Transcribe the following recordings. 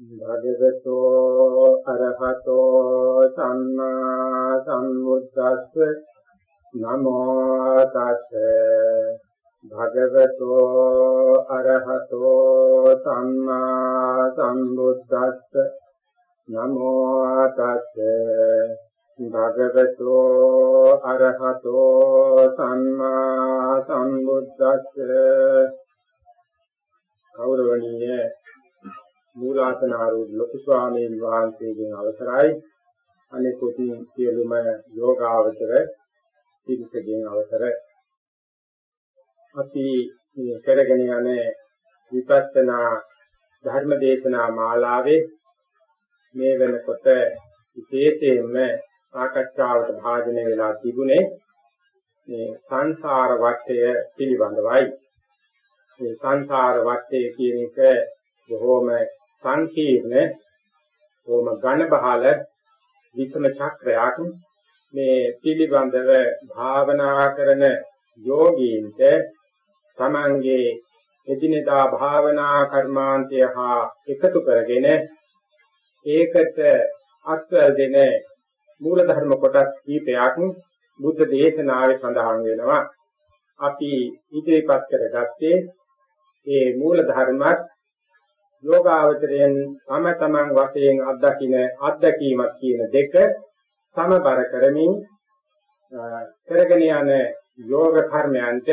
භගවතෝ අරහතෝ සම්මා සම්බුද්දස්ස නමෝ තස් භගවතෝ අරහතෝ සම්මා සම්බුද්දස්ස නමෝ තස් භගවතෝ අරහතෝ සම්මා සම්බුද්දස්ස. ගෞරවනීය මූලාසන ආරූඪ ලොකු ස්වාමීන් වහන්සේගෙන් අවසරයි. අනෙකුත් සියලුම යෝගාවචර පිරිසගෙන් අවසර. අපි මේ කරගෙන යන විපස්සනා ධර්ම දේශනා මාලාවේ මේ වෙනකොට විශේෂයෙන්ම සාකච්ඡාවට භාජනය වෙලා තිබුණේ මේ සංසාර වටය පිළිබඳවයි. මේ සංසාර වටය කියන එක බොහොම සංකීර්ණ බොහොම ඝන බහල විසම චක්‍රයක් මේ පිළිබඳව භාවනා කරන යෝගීන්ට තමන්ගේ එදිනෙදා භාවනා කර්මාන්තය හා එකතු කරගෙන ඒකට අත්වැල් දෙන මූල ධර්ම කොටස් කීපයක් බුද්ධ දේශනාවේ සඳහන් වෙනවා. අපි ඉදිරිපත් කරගත්තේ ඒ මූල ධර්මත් යෝගාවචරයෙන් තම තමන් වශයෙන් අත්දකින අත්දැකීමක් කියන දෙක සමබර කරමින් කරගෙන යන යෝග කර්මයන්ට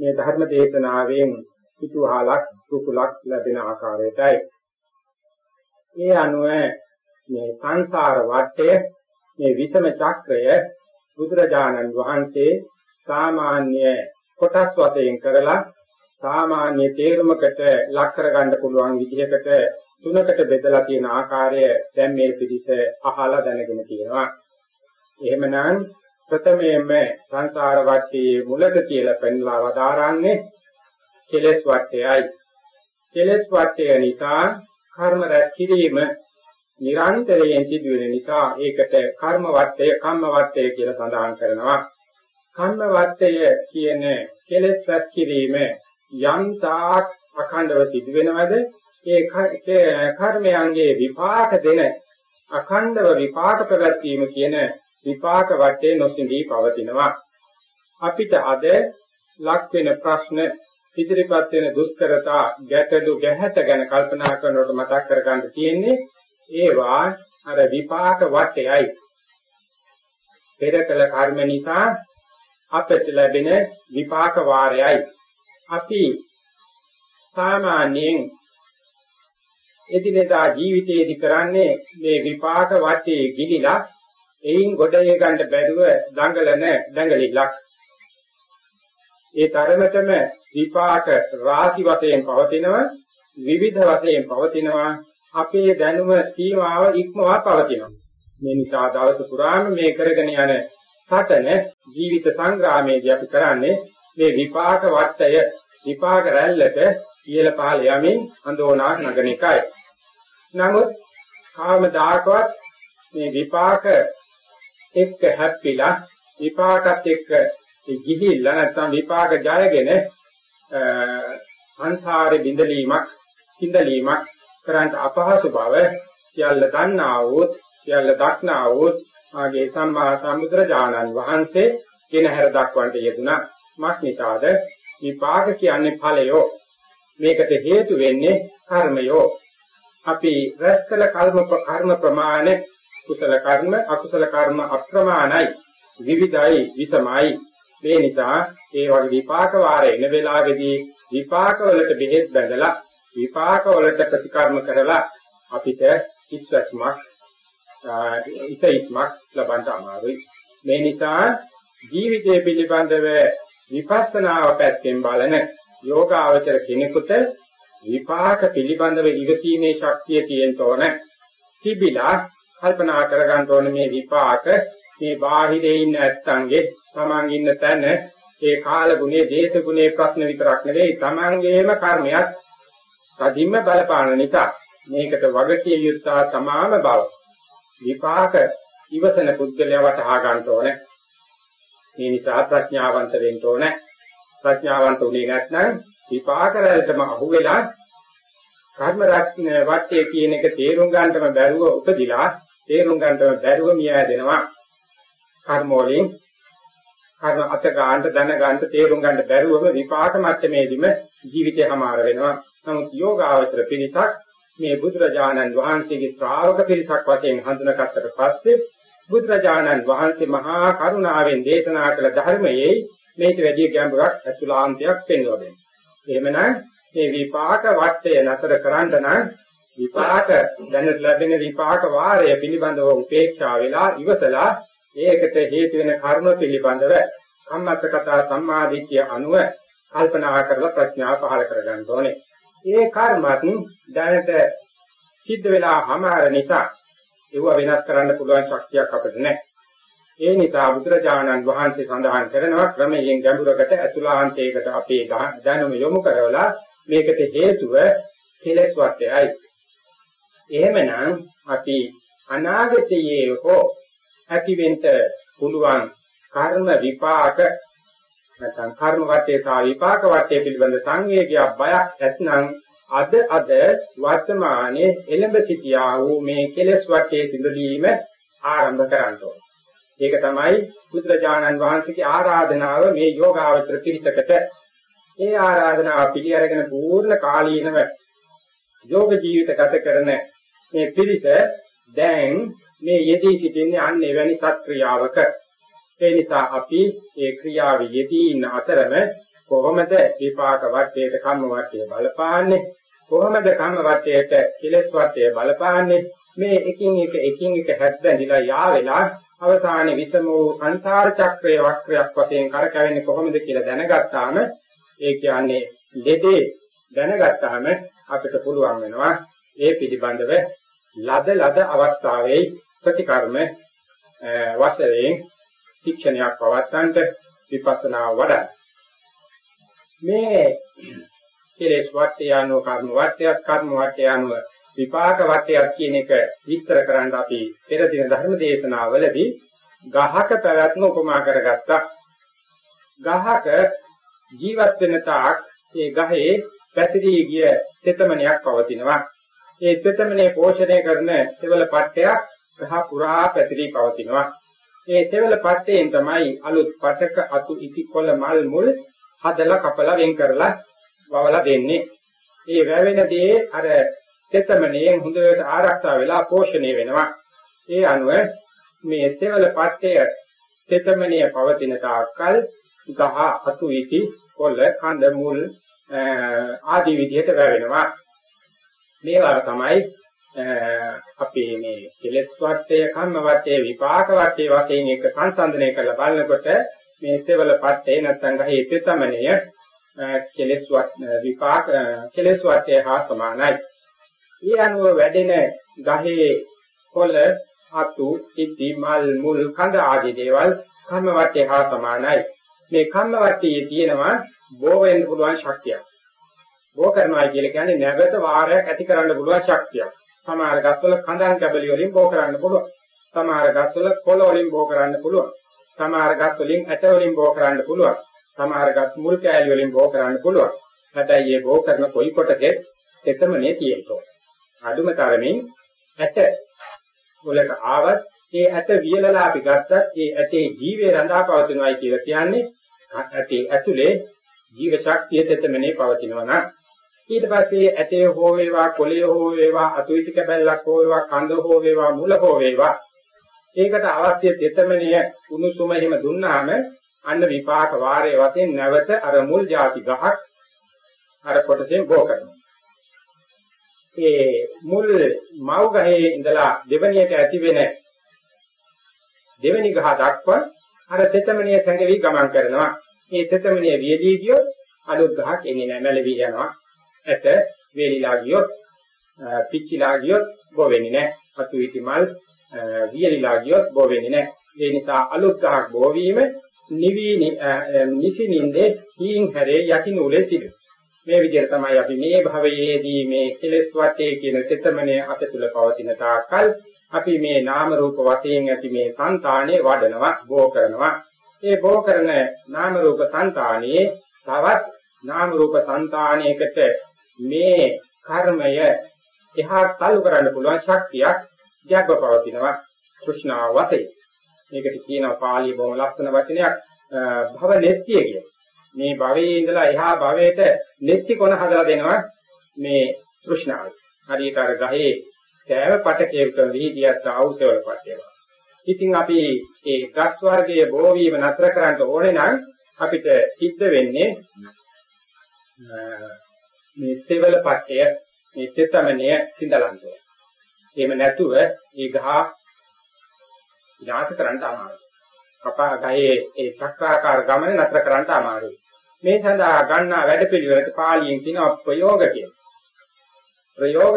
මේ ධර්ම දේශනාවෙන් පිටුහලක් කුකුලක් ලැබෙන ආකාරයටයි. ඒ අනුව මේ සංසාර වටය මේ විසම චක්‍රය බුදුරජාණන් වහන්සේ සාමාන්‍ය කොටස් වශයෙන් කරලා සාමාන්‍ය තේරුමකට ලක් කරගන්න පුළුවන් විදිහකට තුනකට බෙදලා තියෙන ආකාරය දැන් මේ පිළිස අහලා දැනගෙන තියෙනවා. එහෙමනම් ප්‍රථමයෙන්ම සංසාර වටේ මුලද කියලා පෙන්ලා වදාරන්නේ කෙලෙස් වටයයි. කෙලෙස් වටය නිසා කර්ම රැස් කිරීම නිරන්තරයෙන් සිදුවෙන නිසා ඒකට කර්ම වටය, කම්ම වටය කියලා සඳහන් කරනවා. කම්ම වටය කියන කෙලෙස් රැස් කිරීම යම් තාක් අඛණ්ඩව සිදු වෙනවද? ඒ කර්මයන්ගේ විපාක දෙන අඛණ්ඩව විපාක ප්‍රවැත්වීම කියන විපාක වටේ නොසිඳී පවතිනවා. අපිට අද ලක් වෙන ප්‍රශ්න ඉදිරිපත් වෙන දුෂ්කරතා ගැටලු ගැහැට ගැන කල්පනා කරනකොට මතක් කරගන්න තියෙන්නේ ඒවා අර විපාක වටයයි පෙර කළ කර්ම නිසා අපට ලැබෙන විපාක වාරයයි. අපි සාමාන්‍යයෙන් එදිනෙදා ජීවිතයේදී කරන්නේ මේ විපාක වටේ ගිලිලා එයින් ගොඩේ ගන්න බැරුව දඟලන දඟලිලක් ඒ තරමටම විපාක රාශි වශයෙන් පවතිනවා විවිධ වශයෙන් පවතිනවා අපේ දැනුම සීමාව ඉක්මවා පවතිනවා. මේ නිසා දවස පුරාම මේ කරගෙන යන සටන ජීවිත සංග්‍රාමයේදී අපි කරන්නේ මේ විපාක වටය විපාක රැල්ලට ඉහළ පහළ යමින් අඳෝනා නගන එකයි. නමුත් කාමදායකවත් මේ විපාක එක්ක හැප්පිලා විපාකත් එක්ක ගිහිල්ලා නැත්නම් විපාක ජයගෙන සංසාරේ බිඳලීමක් සිඳලීමක් කරන්ට අපහසු බව සියල්ල දන්නා වූත් සියල්ල දක්නා වූත් ආගේ සම්මා සම්බුදුරජාණන් වහන්සේ කෙනහැර දක්වන්නට යෙදුනා මක් නිසාද විපාක කියන්නේ ඵලයෝ. මේකට හේතු වෙන්නේ කර්මයෝ. අපි රැස් කළ කර්ම කර්ම ප්‍රමාණ කුසල කර්ම අකුසල කර්ම අප්‍රමාණයි. විවිධයි විසමයි. මේ නිසා ඒ වගේ විපාක වාර එන වෙලාවේදී විපාක වලට බෙහෙත් බඳලා විපාක වලට ප්‍රතිකර්ම කරලා අපිට ඉස්වැස්මක් ඉසයිස්මක් ලබන්න අමාරුයි. මේ නිසා ජීවිතය පිළිබඳව විපස්සනාව පැත්තෙන් බලන යෝගාවචර කෙනෙකුට විපාක පිළිබඳව ඉවසීමේ ශක්තිය තියෙන්න ඕන. තිබිලා කල්පනා කරගන්න ඕන මේ විපාක මේ බාහිරේ ඉන්න ඇත්තන්ගේ තමන් ඉන්න තැන ඒ කාල ගුණේ දේශ ගුණේ ප්‍රශ්න විතරක් නෙවෙයි තමන්ගේම කර්මයක් කදින්ම බලපාන නිසා මේකට වගකිය යුත්තා තමාම බව විපාක ඉවසන පුද්ගලයා වටහා ගන්න ඕනේ මේ නිසා ප්‍රඥාවන්ත වෙන්න ඕනේ. ප්‍රඥාවන්ත උනේ නැත්නම් විපාක රැල්ටම අහු වෙලා කර්ම වට්ටය කියන එක තේරුම් ගන්නටම බැරුව උපදිලා තේරුම් ගන්නටම බැරුව මිය ඇදෙනවා කර්ම වලින් කර්ම අත ගන්නට දැන ගන්නට තේරුම් ගන්න බැරුවම විපාක මට්ටමේදීම ජීවිතය හමාර වෙනවා. නමුත් යෝගාවචර පිරිසක් මේ බුදුරජාණන් වහන්සේගේ ශ්‍රාවක පිරිසක් වශයෙන් හඳුනාගත්තට පස්සේ බුදුරජාණන් වහන්සේ මහා කරුණාවෙන් දේශනා කළ ධර්මයේ මේක වැඩි ගැඹුරක් අතුලාන්තයක් පෙන්වලා දෙනවා. එහෙමනම් මේ විපාක වටය නතර කරන්න නම් විපාක දැනට ලැබෙන විපාක වාරය පිළිබඳව උපේක්ෂා වෙලා ඉවසලා ඒකට හේතු වෙන කර්ම පිළිබඳව කම්මස්සකතා සම්මාදිට්ඨිය අනුව කල්පනා කරලා ප්‍රඥාව පහළ කරගන්න ඕනේ. ඒ කර්මත් දැනට සිද්ධ වෙලා හමාර නිසා ඒව වෙනස් කරන්න පුළුවන් ශක්තියක් අපිට නැහැ. ඒ නිසා බුදුරජාණන් වහන්සේ සඳහන් කරනවා ක්‍රමයෙන් ගැඹුරකට අතුලාන්තයකට අපේ දැනුම යොමු කරවලා මේකට හේතුව කෙලස් වටයයි. එහෙමනම් අපි අනාගතයේ හෝ ඇතිවෙන්න පුළුවන් කර්ම විපාක නැත්නම් කර්ම වටේ සහ විපාක වටේ පිළිබඳ සංවේගයක් බයක් ඇත්නම් අද අද වර්තමානයේ එළඹ සිටියා වූ මේ කෙලස් වටේ සිඳලීම ආරම්භ කරන්න ඕනේ. ඒක තමයි බුදුරජාණන් වහන්සේගේ ආරාධනාව මේ යෝගාවචර පිරිසකට. ඒ ආරාධනාව පිළි අරගෙන පූර්ණ කාලීනව යෝග ජීවිත ගත කරන මේ පිරිස දැන් මේ යෙදී සිටින්නේ අන්න එවැනි සත්ක්‍රියාවක. ඒ නිසා අපි ඒ ක්‍රියාවේ යෙදී ඉන්න අතරම කොහොමද විපාක වටේට කම්ම වටේ බලපාන්නේ? කොහොමද කම්ම වටේට කෙලස් වටේ බලපාන්නේ? මේ එකින් එක එකින් එක හැද්දැඳිලා යා වෙලා අවසානයේ විසම වූ සංසාර චක්‍රයේ වක්‍රයක් වශයෙන් කරකැවෙන්නේ කොහොමද කියලා දැනගත්තාම ඒ කියන්නේ දෙදේ දැනගත්තාම අපිට පුළුවන් වෙනවා ඒ පිළිබඳව ලද ලද අවස්ථාවේ ප්‍රතිකර්ම වශයෙන් ශික්ෂණයක් පවත්තන්ට විපස්සනා වඩා මේ කෙලෙස් වට්ටය අනුව කර්ම වට්ටයක් කර්ම වට්ටය අනුව විපාක වටයක් කියන එක විස්තර කරන්න අපි පෙර දින ධර්ම දේශනාවලදී ගහක පැවැත්ම උපමා කරගත්තා. ගහක ජීවත් වෙන තාක් ඒ ගහේ පැතිරී ගිය තෙතමනයක් පවතිනවා. ඒ තෙතමනේ පෝෂණය කරන සෙවල පට්ටයක් ගහ පුරා පැතිරී පවතිනවා. ඒ සෙවල පට්ටයෙන් තමයි අලුත් පටක අතු ඉති කොළ මල් මුල් හදලා කපලා වෙන් කරලා වවලා දෙන්නේ. ඒ වැවෙන දේ අර තෙතමනේ හොඳට ආරක්ෂා වෙලා පෝෂණය වෙනවා. ඒ අනුව මේ සෙවල පට්ටය තෙතමනේ පවතින තාක්කල් ගහ අතු ඉති කොළ කඳ මුල් ආදී විදිහට වැවෙනවා. මේවා තමයි අපි මේ කෙලස් වටය කම්ම වටය විපාක වටය වශයෙන් එක සංසන්දනය කරලා බලනකොට මේ සෙවල පට්ටේ නැත්නම් ගහේ තෙතමනය කෙලස් වත් විපාක කෙලස් වටය හා සමානයි. ඒ අනුව වැඩෙන ගහේ කොළ අතු ඉති මල් මුල් කඳ ආදී දේවල් කම්ම වටේ හා සමානයි. මේ කම්ම වටේ තියෙනවා බෝ වෙන්න පුළුවන් ශක්තියක්. බෝ කරනවා කියලා කියන්නේ නැවත වාරයක් ඇති කරන්න පුළුවන් ශක්තියක්. සමහර ගස්වල කඳන් කැබලි වලින් බෝ කරන්න පුළුවන්. සමහර ගස්වල කොළ වලින් බෝ කරන්න පුළුවන්. සමහර ගස් වලින් ඇට වලින් බෝ කරන්න පුළුවන්. සමහර ගස් මුල් කෑලි වලින් බෝ කරන්න පුළුවන්. හැබැයි මේ බෝ කරන කොයි කොටකේ තෙතමනේ තියෙනවා අඩුම තරමින් ඇට වලට ආවත් ඒ ඇට වියලලා අපි ගත්තත් ඒ ඇටේ ජීවය රඳා පවතිනවායි කියලා කියන්නේ ඇටේ ඇතුලේ ජීව ශක්තිය තෙතමනේ පවතිනවා නම්. ඊට පස්සේ ඇටේ හෝ වේවා කොළේ හෝ වේවා අතුයිති කැබැල්ලක් හෝ වේවා කඳ හෝ වේවා මුල හෝ වේවා. ඒකට අවශ්‍ය තෙතමනය උණුසුම එහෙම දුන්නාම අන්න විපාක වාරයේ වශයෙන් නැවත අර මුල් ಜಾති ගහක් අර කොටසෙන් බෝ කරනවා. ඒ මුල් මව් ගහේ ඉඳලා දෙවණියට ඇති වෙන දෙවණි ගහ දක්වා අර තෙතමනිය සංගවි ගමන් කරනවා. මේ තෙතමනිය වියදී ගියොත් අලුත් ගහක් එන්නේ නැහැ මැලවි යනවා. ඇත වේලිලා ගියොත් පිච්චිලා ගියොත් බෝ වෙන්නේ නැහැ. අතු ඉති මල් වියලිලා ගියොත් බෝ වෙන්නේ නැහැ. ඒ නිසා අලුත් ගහක් බෝ වීම නිවිනි නිසිනින්දේ හීන් හැරේ යකින් උලේ සිට. මේ විදිහට තමයි අපි මේ භවයේදී මේ කෙලෙස් වටේ කියන තෙතමනේ අප තුල පවතින තාකල් අපි මේ නාම රූප වශයෙන් ඇති මේ సంతාණේ වඩනවා බෝ කරනවා. ඒ බෝ කරන නාම රූප సంతාණේ තවත් නාම රූප సంతාණයකට මේ කර්මය එහා තල්ලු කරන්න පුළුවන් ශක්තියක් ජග්ව පවතිනවා કૃષ્ණා වශයෙන්. මේකට කියනවා පාළිය බොහොම ලස්සන වචනයක් භව නෙත්‍ය කියලා. මේ භවයේ ඉඳලා එහා භවයට නෙත්‍ය කොන හදලා දෙනවා මේ තෘෂ්ණාව. හරියට අර ගහේ කෑව පටකේ කරන විදියට ආවුසවල පටේවා. ඉතින් අපි ඒ ගස් වර්ගයේ බෝ වීම නතර කරන්න ඕනේ නම් අපිට සිද්ධ වෙන්නේ මේ සෙවල පටය මේ තෙතමනය සිඳලන්න ඕනේ. එහෙම නැතුව ඒ ගහ විනාශ කරන්න අමාරුයි. කපා ගහේ ඒ චක්‍රාකාර ගමන නතර කරන්න අමාරුයි. මේ සඳහා ගන්නා වැඩපිළිවෙලට පාලියෙන් කියනවා ප්‍රයෝග කියලා. ප්‍රයෝග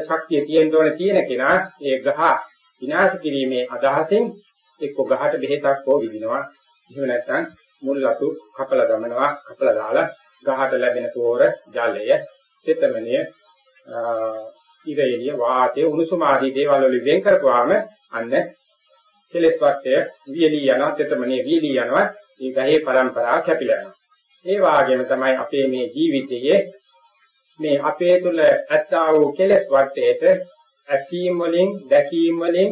ශක්තිය තියෙන්න ඕනේ තියෙන කෙනා ඒ ගහ විනාශ කිරීමේ අදහසෙන් එක්ක ගහට බෙහෙතක් හෝ විදිනවා. එහෙම නැත්නම් මුල් ලතු කපලා දමනවා, කපලා දාලා ගහට ලැබෙන තෝර ජලය, තෙතමනය, ඉරේලිය, වාතය, උණුසුම ආදී දේවල් වලින් වෙන් කරපුවාම අන්න කෙලස් වටය වියලී යනවා, තෙතමනය වියලී යනවා. මේ ගහේ પરම්පරාව කැපිලා යනවා. ඒ වාගේම තමයි අපේ මේ ජීවිතයේ මේ අපේ තුල ඇත්තා වූ කෙලස් වටේට ඇසීම් වලින් දැකීම් වලින්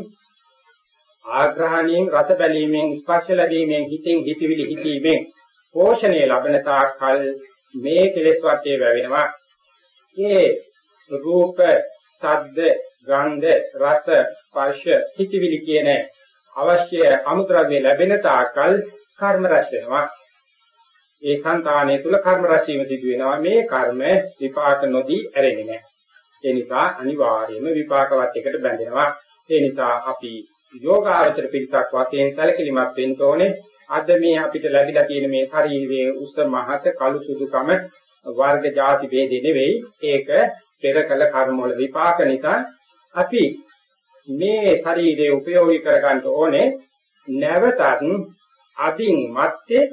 ආග්‍රහණයෙන් රස බැලීමෙන් ස්පර්ශ ලැබීමෙන් හිතෙන් හිතවිලි හිතීමෙන් පෝෂණය ලබන තාක්කල් මේ කෙලස් වටේ වැවෙනවා මේ රූප ශබ්ද ගන්ධ රස ස්පර්ශ හිතවිලි කියන අවශ්‍ය අමුද්‍රව්‍ය ලැබෙන තාකල් කර්ම රැස් වෙනවා. ඒ సంతානය තුල කර්ම රැස් වීම සිදු වෙනවා. මේ කර්ම විපාක නොදී ඇරෙන්නේ නැහැ. ඒ නිසා අනිවාර්යයෙන්ම විපාකවත් එකට බැඳෙනවා. ඒ නිසා අපි යෝගාචර පිටසක් වශයෙන් සැලකිලිමත් වෙන්න ඕනේ. අද මේ අපිට ලැබිලා තියෙන මේ ශරීරයේ උස මහත කළු සුදුකම වර්ග ಜಾති ભેදේ නෙවෙයි. ඒක පෙර කළ කර්ම වල විපාක නිසා අපි මේ ශරීරය උපයෝගී කරගන්න ඕනේ නැවතත් අදින් මැත්තේ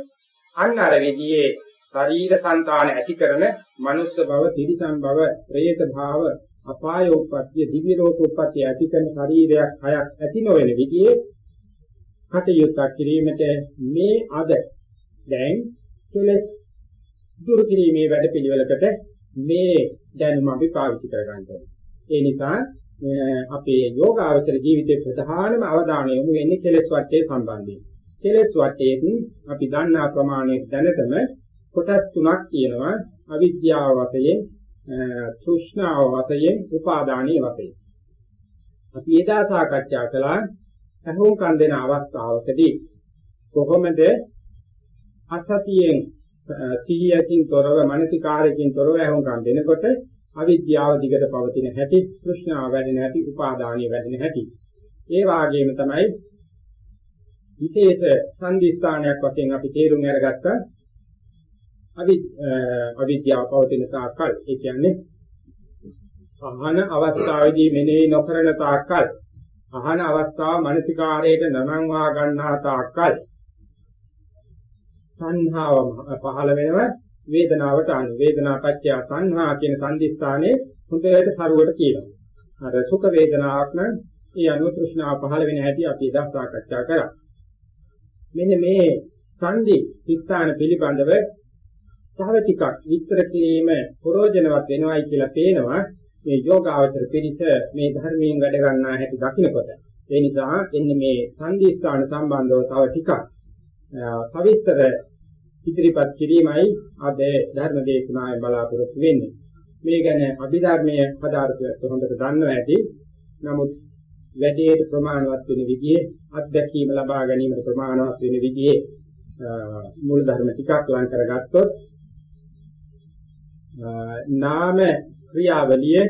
අන්න අර විදිහේ ශරීර సంతාන ඇති කරන මනුස්ස භව, තිරිසන් භව, പ്രേත භව, අපාය උප්පත්ති, දිව්‍ය ලෝක උප්පත්ති ඇති කරන ශරීරයක් හයක් ඇති නොවන විදිහේ කටයුත්තක් කිරීමට මේ අද දැන් කෙලස් දුරු කිරීමේ වැඩපිළිවෙලකට මේ දැනුම අපි පාවිච්චි කර ගන්නවා. ඒ නිසා අපේ යෝගාවචර ජීවිතයේ ප්‍රධානම අවධානය යොමු වෙන්නේ කෙලස් වටේ සම්බන්ධයෙන්. කෙලස් වටේදී අපි දන්නා ප්‍රමාණයට දැනටම කොටස් තුනක් කියනවා අවිද්‍යාව වශයෙන් තෘෂ්ණාව වශයෙන් උපාදානීය වශයෙන් අපි එදා සාකච්ඡා කළා අහුම් කන් දෙන අවස්ථාවකදී කොහොමද අසතියෙන් සිහියකින් තොරව මානසිකාරයකින් තොරව අහුම් කන් දෙනකොට අවිද්‍යාව දිගට පවතින හැටි තෘෂ්ණාව වැඩෙන හැටි උපාදානීය වැඩෙන හැටි. ඒ වාගේම තමයි විශේෂ සංදිස්ථානයක් වශයෙන් අපි තේරුම් අරගත්තා අවි අවිද්‍යාව පවතින තාක්කල්. ඒ කියන්නේ අහන අවස්ථාවේදී මෙනෙහි නොකරන තාක්කල්. අහන අවස්ථාව මානසිකාරයට නනංවා ගන්නා තාක්කල්. සංහාව පහළ වෙනව. වේදනාවට අනු වේදනා පත්‍ය සංහා කියන සංදිස්ථානයේ හොඳට සරුවට කියනවා අර සුඛ වේදනාවක් නම් ඒ අනුව තෘෂ්ණාව පහළ වෙන හැටි අපි එදා සාකච්ඡා කරා. මෙන්න මේ සංදි ස්ථාන පිළිබඳව තව ටිකක් විස්තර කිරීම ප්‍රයෝජනවත් වෙනවයි කියලා පේනවා. මේ යෝගාවචර පිළිස මේ ධර්මයෙන් වැඩ ගන්නා හැටි දකිනකොට. ඒ නිසා එන්නේ මේ සංදි ස්ථාන සම්බන්ධව තව ටිකක් සවිස්තර ඉදිරිපත් කිරීමයි අද ධර්ම දේශනාවේ බලාපොරොත්තු වෙන්නේ. මේ ගැන අභිධර්මයේ පදාර්ථය හොඳට දන්නවා ඇති. නමුත් වැඩේට ප්‍රමාණවත් වෙන විදිහේ අත්දැකීම ලබා ගැනීමට ප්‍රමාණවත් වෙන විදිහේ මූල ධර්ම ටිකක් ලං කරගත්තොත් නාම ක්‍රියාවලිය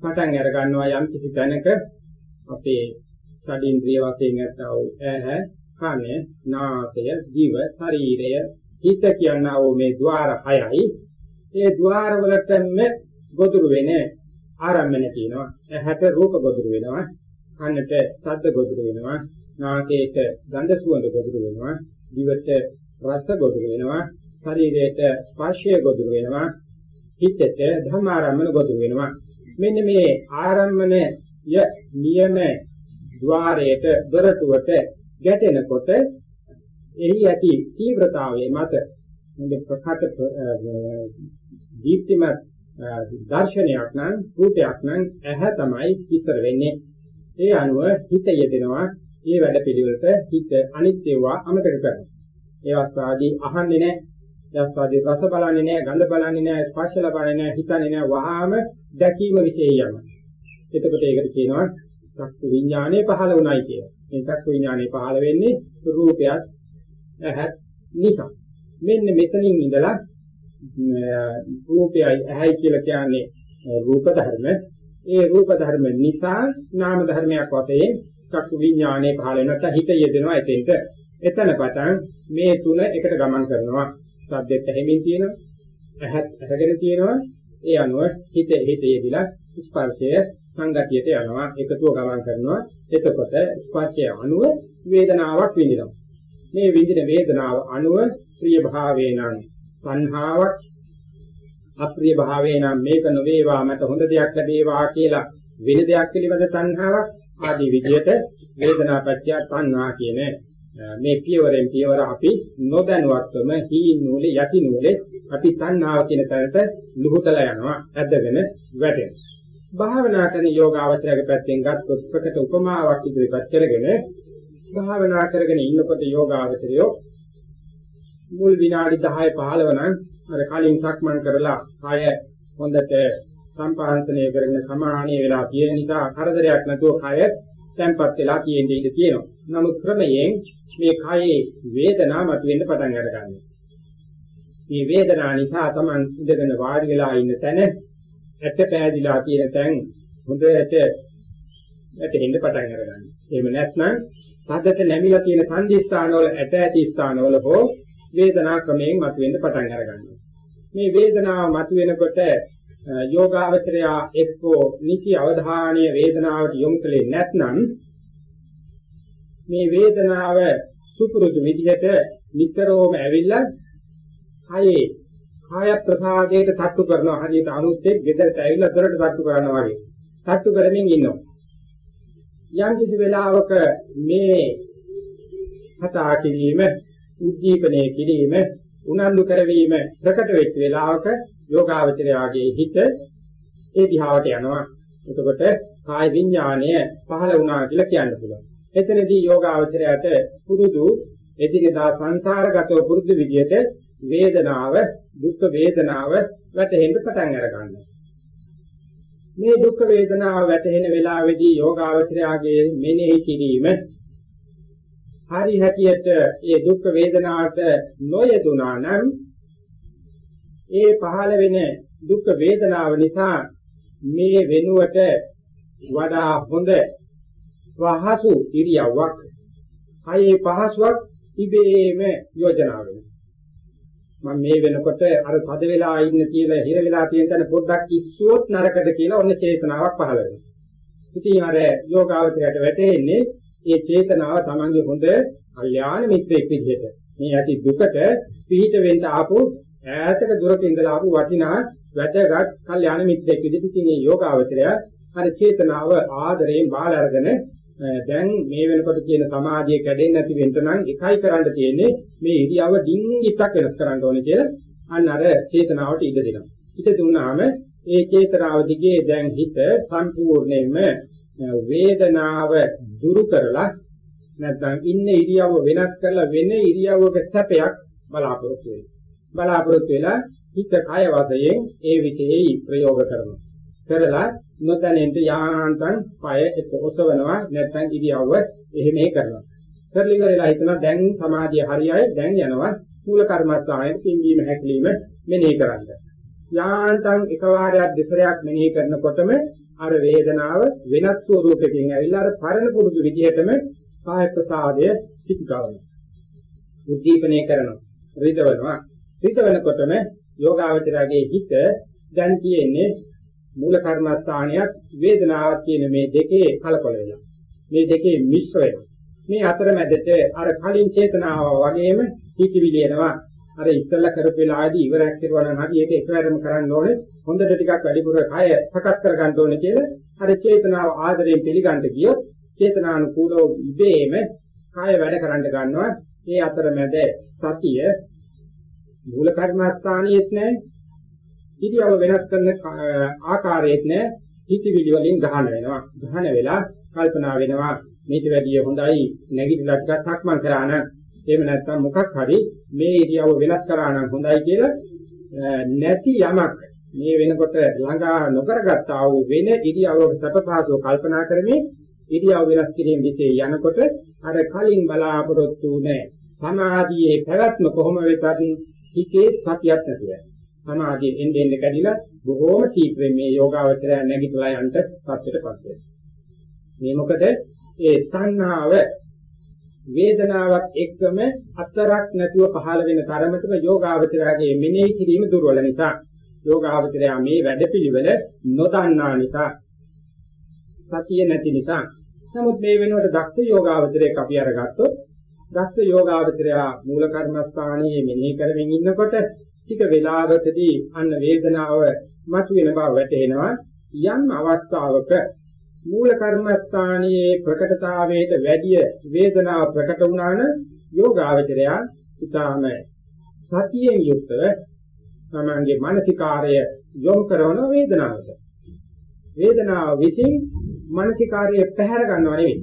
පටන් අර ගන්නවා යම් කිසි තැනක අපේ ෂඩින්ද්‍රිය වශයෙන් නැත්තා වූ ඇහැ කන, නාසය, දිව, ශරීරය, හිත කියනවා මේ ద్వාර හයයි. ඒ ద్వාර වලටම ගොදුරු වෙන ආරම්භන කියනවා. ඇහැට රූප ගොදුරු වෙනවා. කනට ශබ්ද ගොදුරු වෙනවා. නාසයට ගන්ධ සුවඳ ගොදුරු වෙනවා. දිවට රස ගොදුරු වෙනවා. ශරීරයට ස්පර්ශය ගොදුරු වෙනවා. හිතට ධම්මාරම්මන ගොදුරු වෙනවා. මෙන්න මේ ආරම්මණය නියම ద్వාරයට දොරටුවට ගැටෙනකොට එහි ඇති තීව්‍රතාවයේ මත හොඳ ප්‍රකට දීප්තිමත් දර්ශනයක් නම් රූපයක් නම් ඇහැ තමයි ඉස්සර වෙන්නේ. ඒ අනුව හිත යෙදෙනවා. ඒ වැඩ පිළිවෙලට හිත අනිත්‍යවා අමතක කරනවා. ඒ අවස්ථාවේදී අහන්නේ නැහැ. ඒ අවස්ථාවේදී රස බලන්නේ නැහැ ගඳ බලන්නේ නැහැ ස්පර්ශ ලබන්නේ නැහැ හිතන්නේ නැහැ. වහාම දැකීම විශේෂයම එතකොට ඒකට කියනවා චක්කු විඥානය පහළ වුණයි කියලා. මේ චක්කු විඥානය පහළ වෙන්නේ රූපයක් ඇහත් නිසා. මෙන්න මෙතනින් ඉඳලා රූපයයි ඇහැයි කියලා කියන්නේ රූප ධර්ම. ඒ රූප ධර්ම නිසා නාම ධර්මයක් වශයෙන් චක්කු විඥානයේ පහළ වෙනත් හිත යෙදෙනවා එතෙන්ට. එතන පටන් මේ තුන එකට ගමන් කරනවා. සද්දෙත් ඇහෙමින් තියෙනවා ඇහත් අරගෙන තියෙනවා. ඒ අනුව හිත හිත යෙදිලා ස්පර්ශය සංගතියට යනවා එකතුව ගමන් කරනවා. එතකොට ස්පර්ශය අනුව වේදනාවක් විඳිනවා. මේ විඳින වේදනාව අනුව ප්‍රිය භාවේ නම් සංහාවක් අප්‍රිය භාවේ නම් මේක නොවේවා මට හොඳ දෙයක් ලැබේවා කියලා වෙන දෙයක් පිළිබඳ සංහාවක් ආදී විදිහට වේදනා පත්‍ය තණ්හා කියන මේ පියවරෙන් පියවර අපි නොදැනුවත්වම හීන නූලේ යටි නූලේ අපි තණ්හාව කියන තැනට ලුහුතලා යනවා ඇදගෙන වැටෙනවා. භාවනා කරන යෝගාවචරයේ පැත්තෙන් ගත්තොත් ප්‍රකට උපමාවක් ඉදිරිපත් කරගෙන භාවනා කරගෙන ඉන්නකොට යෝගාවචරයෝ මුල් විනාඩි 10 15 නම් අර කලින් සක්මන් කරලා කය හොඳට සම්පාංශනය කරගෙන සමාහණීය වෙලා තියෙන නිසා කරදරයක් නැතුව කය තැම්පත් වෙලා තියෙන ඉඩ තියෙනවා. නමුත් ක්‍රමයෙන් මේ කයේ වේදනාව මතුවෙන්න පටන් ගන්නවා. මේ වේදනාව නිසා Taman ඉඳගෙන වාඩි වෙලා ඉන්න තැන ඇට පෑදිලා තියෙන තැන් හොඳට ඇටෙන්න පටන් ගන්නවා. එහෙම නැත්නම් පදට නැමිලා තියෙන සංදි ස්ථානවල ඇට ඇති ස්ථානවල හෝ වේදනා ක්‍රමයෙන් මතුවෙන්න පටන් ගන්නවා. මේ වේදනාව මතුවෙනකොට යෝගාවචරය එක්කෝ නිසි අවධානය වේදනාවට යොමු කළේ නැත්නම් මේ වේදනාව සුපුරුදු විදිහට නිතරම ඇවිල්ලා කයේ කාය ප්‍රසාදයට තට්ටු කරනවා හරියට අනුත්තේ ගෙදරට ඇවිල්ලා දොරට තට්ටු කරනවා වගේ තට්ටු කරමින් ඉන්නවා යම් කිසි වෙලාවක මේ කතා කිරීම උද්දීපනය කිරීම උනන්දු කරවීම ප්‍රකට වෙච්ච වෙලාවක යෝගාවචරයාගේ හිත ඒ දිහාවට යනවා. එතකොට කාය විඥාණය පහළ වුණා කියලා කියන්න පුළුවන්. එතනදී යෝගාවචරයට පුරුදු එදිනෙදා සංසාරගතව පුරුදු විදියට වේදනාව දුක් වේදනාව වැටහෙන්න පටන් අර ගන්නවා. මේ දුක් වේදනාව වැටහෙන වෙලාවේදී යෝගාවචරයාගේ මෙනෙහි කිරීම හරි හැටියට ඒ දුක් වේදනාවට නොයදුනා නම් ඒ පහළ වෙන දුක් වේදනාව නිසා මේ වෙනුවට වඩා හොඳ පහසු ඉරියව්වක් කයේ පහසුවක් ඉබේම යෝජනා වෙනවා මම මේ වෙනකොට අර තද වෙලා ඉන්න කියලා හිර වෙලා තියෙන තැන පොඩ්ඩක් ඉස්සුවොත් නරකද කියලා ඔන්න චේතනාවක් පහළ වෙනවා. ඉතින් අර යෝගාවචරයට වැටෙන්නේ මේ චේතනාව Tamange හොඳ කල්යාණ මිත්‍රෙක් විදිහට. මේ ඇති දුකට පිහිට වෙන්න ආපු ඈතක දුරක ඉඳලා ආපු වටිනා වැදගත් කල්යාණ මිත්‍රෙක් විදිහට ඉතින් මේ යෝගාවචරය අර චේතනාව ආදරයෙන් බාල අරගෙන දැන් මේ වෙනකොට කියන සමාධිය කැඩෙන්නේ නැති වෙන්න නම් එකයි කරන්න තියෙන්නේ මේ ඉරියව ඩිංගිත්තක් වෙනස් කරන්න ඕනේ කියලා අන්න අර චේතනාවට ඉඩ දෙනවා. ඉඩ දුන්නාම ඒ චේතනාව දිගේ දැන් හිත සම්පූර්ණයෙන්ම වේදනාව දුරු කරලා නැත්නම් ඉන්න ඉරියව්ව වෙනස් කරලා වෙන ඉරියව්වක සැපයක් බලාපොරොත්තු වෙනවා. බලාපොරොත්තු වෙලා හිත කය වශයෙන් ඒ විශේෂයි ප්‍රයෝග කරනවා. කරලා නොදැනෙන්න යාන්තම් පය එක ඔසවනවා නැත්නම් ඉරියව්ව එහෙම කරනවා. කරලි කරලා හිතනවා දැන් සමාධිය හරියයි දැන් යනවා මූල කර්මස්ථානයේ පින්වීම හැකිලිම මෙනෙහි කරන්න. යාන්තම් එකවරයක් දෙසරයක් මෙනෙහි කරනකොටම අර වේදනාව වෙනස් ස්වරූපකින් ඇවිල්ලා අර පරණ පුරුදු විදිහටම කාය ප්‍රසාදය පිටකවනවා. උද්දීපනය කරනවා. රිදවනවා. රිදවනකොටම යෝගාවචරයේ හිත දැන් තියෙන්නේ මූල කර්මස්ථානයක් වේදනාවක් කියන මේ දෙකේ කලකොල වෙනවා. මේ දෙකේ මිශ්‍ර වෙනවා. මේ අතරමැදට අර කලින් චේතනාව වගේම හිතවිලි එනවා. අර ඉස්සෙල්ලා කරපු වෙලාවේදී ඉවරක් කරුවා නම් හරි ඒක එකවරම කරන්න ඕනේ. හොඳට ටිකක් වැඩිපුර කය සකස් කරගන්න ඕනේ කියලා අර චේතනාව ආදරයෙන් පිළිගන්න ගියොත් චේතනානුකූලව ඉබේම කය වැඩ කරන්න ගන්නවා. මේ අතරමැද සතිය මූල කර්මස්ථානියෙත් නැහැ. ඉතියව වෙනස් කරන ආකාරයේත් නැහැ. හිතවිලි වලින් ගහන වෙනවා. ගහන වෙලා කල්පනා වෙනවා. මේක වැඩිය හොඳයි. නැගිටලා ටිකක් සක්මන් කරා නම් එහෙම නැත්නම් මොකක් හරි මේ ඉරියව්ව වෙනස් කරා නම් හොඳයි කියලා නැති යමක් මේ වෙනකොට ළඟා නොකරගත්තා වූ වෙන ඉරියව්වක සපපාසව කල්පනා කරමින් ඉරියව් වෙනස් කිරීම විසේ යනකොට අර කලින් බලාපොරොත්තු නැ. සමාධියේ පැවැත්ම කොහොම වෙතත් හිතේ සතියක් නැතුව සමාධිය එන්නේ එන්නේ කැඩිලා බොහෝම ශීඝ්‍රයෙන් මේ යෝගාවචරය නැගිටලා යන්න පස්සටපත් වෙනවා මේ මොකද? ඒ සංහාව වේදනාවක් එක්කම අතරක් නැතුව පහළ වෙන තරමටම යෝගාවචරයේ මෙනෙහි කිරීම දුර්වල නිසා යෝගාවචරය මේ වැඩපිළිවෙල නොදන්නා නිසා සතිය නැති නිසා. නමුත් මේ වෙනුවට දක්ෂ යෝගාවචරයක් අපි අරගත්තොත් දක්ෂ යෝගාවචරය මූල කර්මස්ථානයේ මෙනෙහි කරමින් ඉන්නකොට ටික වේලාවකදී අන්න වේදනාව මතුවෙන බව වැටහෙනවා. යම් අවස්ථාවක මූල කර්මස්ථානයේ ප්‍රකටතාවයට වැඩිය වේදනාව ප්‍රකට වුණා නම් යෝගාවචරය ඊටාම සතියෙන් යුක්තව තමන්ගේ මානසිකාරය යොමු කරන වේදනාවට. වේදනාව විසින් මානසිකාරය පැහැර ගන්නව නෙවෙයි.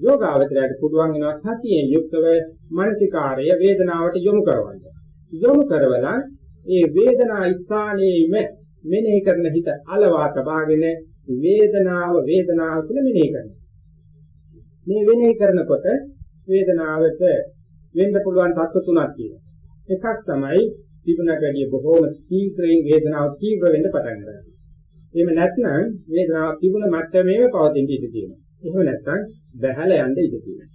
යෝගාවචරයට පුළුවන් වෙනවා සතියෙන් යුක්තව මානසිකාරය වේදනාවට යොමු කරවන්න. යොමු කරවලා ඒ වේදනා ස්ථානයේම මෙනෙහි කරන හිත අලවා තබාගෙන වේදනාව වේදනාව කියලා මෙනෙහි කරනවා. මේ මෙනෙහි කරනකොට වේදනාවට වෙන්න පුළුවන් තත්ත්ව තුනක් තියෙනවා. එකක් තමයි තිබුණට වැඩිය බොහෝම ශීඝ්‍රයෙන් වේදනාව තීව්‍ර වෙන්න පටන් ගන්නවා. එහෙම නැත්නම් වේදනාව තිබුණ මට්ටමේම පවතින ඉඩ තියෙනවා. එහෙම නැත්නම් බහැලා යන්න ඉඩ තියෙනවා.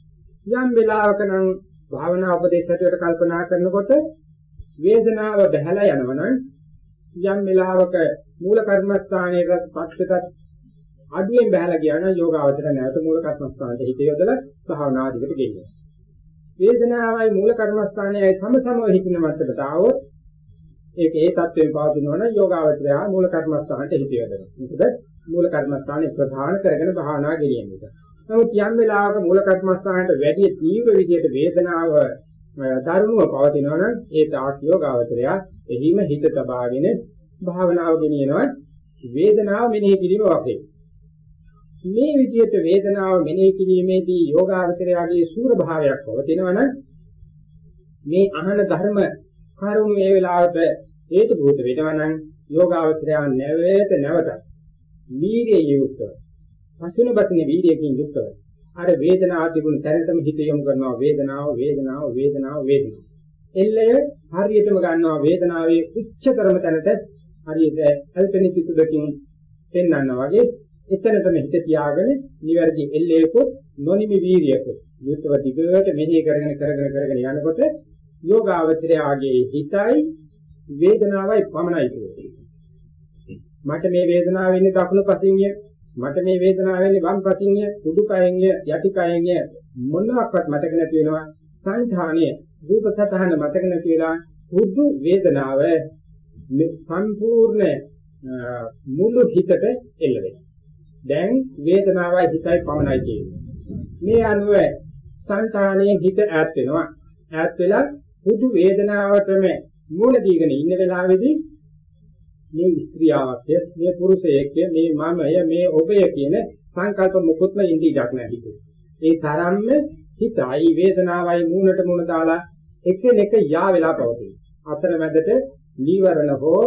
යම් වෙලාවක නම් භාවනා උපදේශ හැටියට කල්පනා කරනකොට වේදනාව බහැලා යනවනම් යම් වෙලාවක මූල කර්මස්ථානයේ පක්ෂකට අඩුවෙන් බහැලා ගියා නම් යෝගාවචර නැවත මූල කර්මස්ථානට හිත යොදලා භාවනා දිගට ගෙනියනවා. වේදනාවයි මූල කර්මස්ථානයයි සමසමව හිතින මට්ටමට ආවොත් ඒක ඒ தත්වයෙන් පවතිනවා නම් යෝගාවචරය මූල කර්මස්ථානට හිත යොදනවා. මොකද මූල කර්මස්ථානේ ප්‍රධාන කරගෙන භාවනා ගෙනියන්නේ. නමුත් යම් වෙලාවක මූල කර්මස්ථානට වැඩි තීව්‍ර විදිහට වේදනාව ධර්මව පවතිනවා නම් ඒ තාක් යෝගාවචරය එහිම හිත තබාගෙන භාවනාව ගෙනියනවා වේදනාව මෙනෙහි කිරීම වශයෙන්. මේ විදිහට වේදනාව මෙනෙහි කිරීමේදී යෝගාවචරයාගේ සූර භාවයක් පවතිනවනම් මේ අහන ධර්ම කරුණු මේ වෙලාවට හේතු භූත වෙනවනම් යෝගාවචරයා නැවත නැවත වීර්යයෙන් යුක්තව පසුනබතින වීර්යයෙන් යුක්තව අර වේදනාව තිබුණු තැනටම හිත යොමු කරනවා. වේදනාව වේදනාව වේදනාව වේදනාව. එල්ලය හරියටම ගන්නවා වේදනාවේ උච්චතරම තැනට. හරියට අල්පෙනි පිටුදකින් පෙන්වන්නා වගේ එතනටම හිත තියාගෙන නිවැරදි එල්ලේකුත් නොනිමි වීර්යකුත් යුතුව දිගට මෙහෙය කරගෙන කරගෙන කරගෙන යනකොට යෝගාවචරයාගේ හිතයි වේදනාවයි පමණයි කියන්නේ. මට මේ වේදනාව වෙන්නේ දකුණු පසින්ය. මට මේ වේදනාව වෙන්නේ වම් පසින්ය උඩු කයෙන්ය යටි කයෙන්ය මොනවාක්වත් මතක නැති වෙනවා සංඛාණය රූප සතහන මතක නැති වෙලා හුදු වේදනාව සම්පූර්ණ මුළු හිතට එල්ල වෙනවා දැන් වේදනාවයි හිතයි පමණයි කියන්නේ. මේ අනුව සංකාණයේ හිත ඈත් වෙනවා. ඈත් වෙලා පුදු වේදනාවටම මූල දීගෙන ඉන්න වෙලාවේදී මේ ස්ත්‍රියාක්ය මේ පුරුෂයෙක්ය මේ මමය මේ ඔබය කියන සංකල්ප මුකුත්ම ඉඳීජක් නැති ඒ තරම්ම හිතයි වේදනාවයි මූණට මුණ දාලා එකිනෙක යා වෙලා පවතී. අතරමැදට නීවරණ හෝ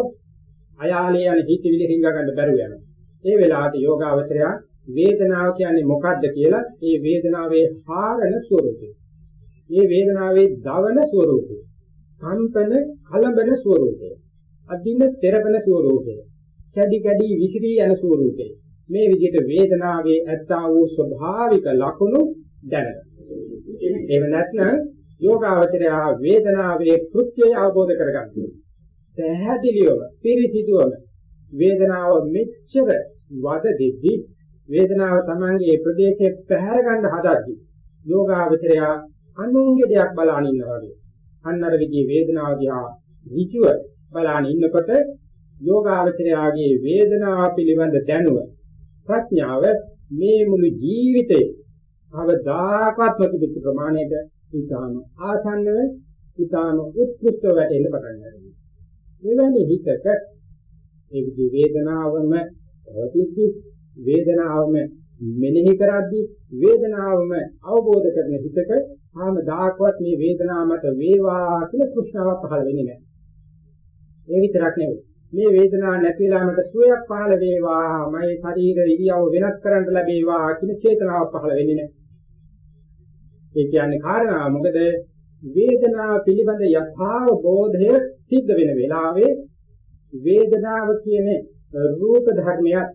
අයාලේ යන හිතවිලි හිඟ ගන්න බැරුව යනවා. ඒ වෙලාවට යෝගාවචරය වේදනාව කියන්නේ මොකද්ද කියලා ඒ වේදනාවේ හාරණ ස්වરૂපය මේ වේදනාවේ දවන ස්වરૂපය කම්පන කලබන ස්වરૂපය අදින්න තෙරපන ස්වરૂපය. කැඩි කැඩි විසිරී යන ස්වરૂපය. මේ විදිහට වේදනාවේ ඇත්තා වූ ස්වභාවික ලක්ෂණ දැනගන්න. එහෙම නැත්නම් යෝගාවචරය වේදනාවේ කෘත්‍යය අවබෝධ කරගන්න. පැහැදිලිවම පිරිසිදුවම වේදනාව මෙච්චර වද දෙද්දි වේදනාව තමංගේ ප්‍රදේශයේ පැහැර ගන්න හදද්දි යෝගාවචරය අනුන්ගේ දෙයක් බලාන ඉන්නවා වගේ අන්නර විදිහේ වේදනාව දිහා ඍජුව බලාන ඉන්නකොට යෝගාවචරයාගේ වේදනාව පිළිබඳ දැනුව ප්‍රඥාව මේ මුළු ජීවිතේ අවදාකවත් නොතිබෙච්ච ප්‍රමාණයට ඊටාම ආසන්නව ඊටාම උත්කෘෂ්ඨව වැටෙන්න පටන් ගන්නවා. එවැනි හිතක ඒ විදි වේදනාවම ප්‍රතිති වේදනාවම මෙනෙහි කරද්දී වේදනාවම අවබෝධ කරන හිතක ආම දායකවත් මේ වේදනාව මත වේවා කියලා තෘෂ්ණාවක් පහළ වෙන්නේ නැහැ. ඒ විතරක් නෙවෙයි. මේ වේදනාව නැති වෙලා මට සුවයක් පහළ වේවා, මගේ ශරීර ඉරියව්ව වෙනස් කරන්න ලැබේවා කියන චේතනාවක් පහළ වෙන්නේ නැහැ. ඒ කියන්නේ කාරණා මොකද වේදනාව පිළිබඳ යථාබෝධය සිද්ධ වෙන වෙලාවේ වේදනාව කියන රූප ධර්මයක්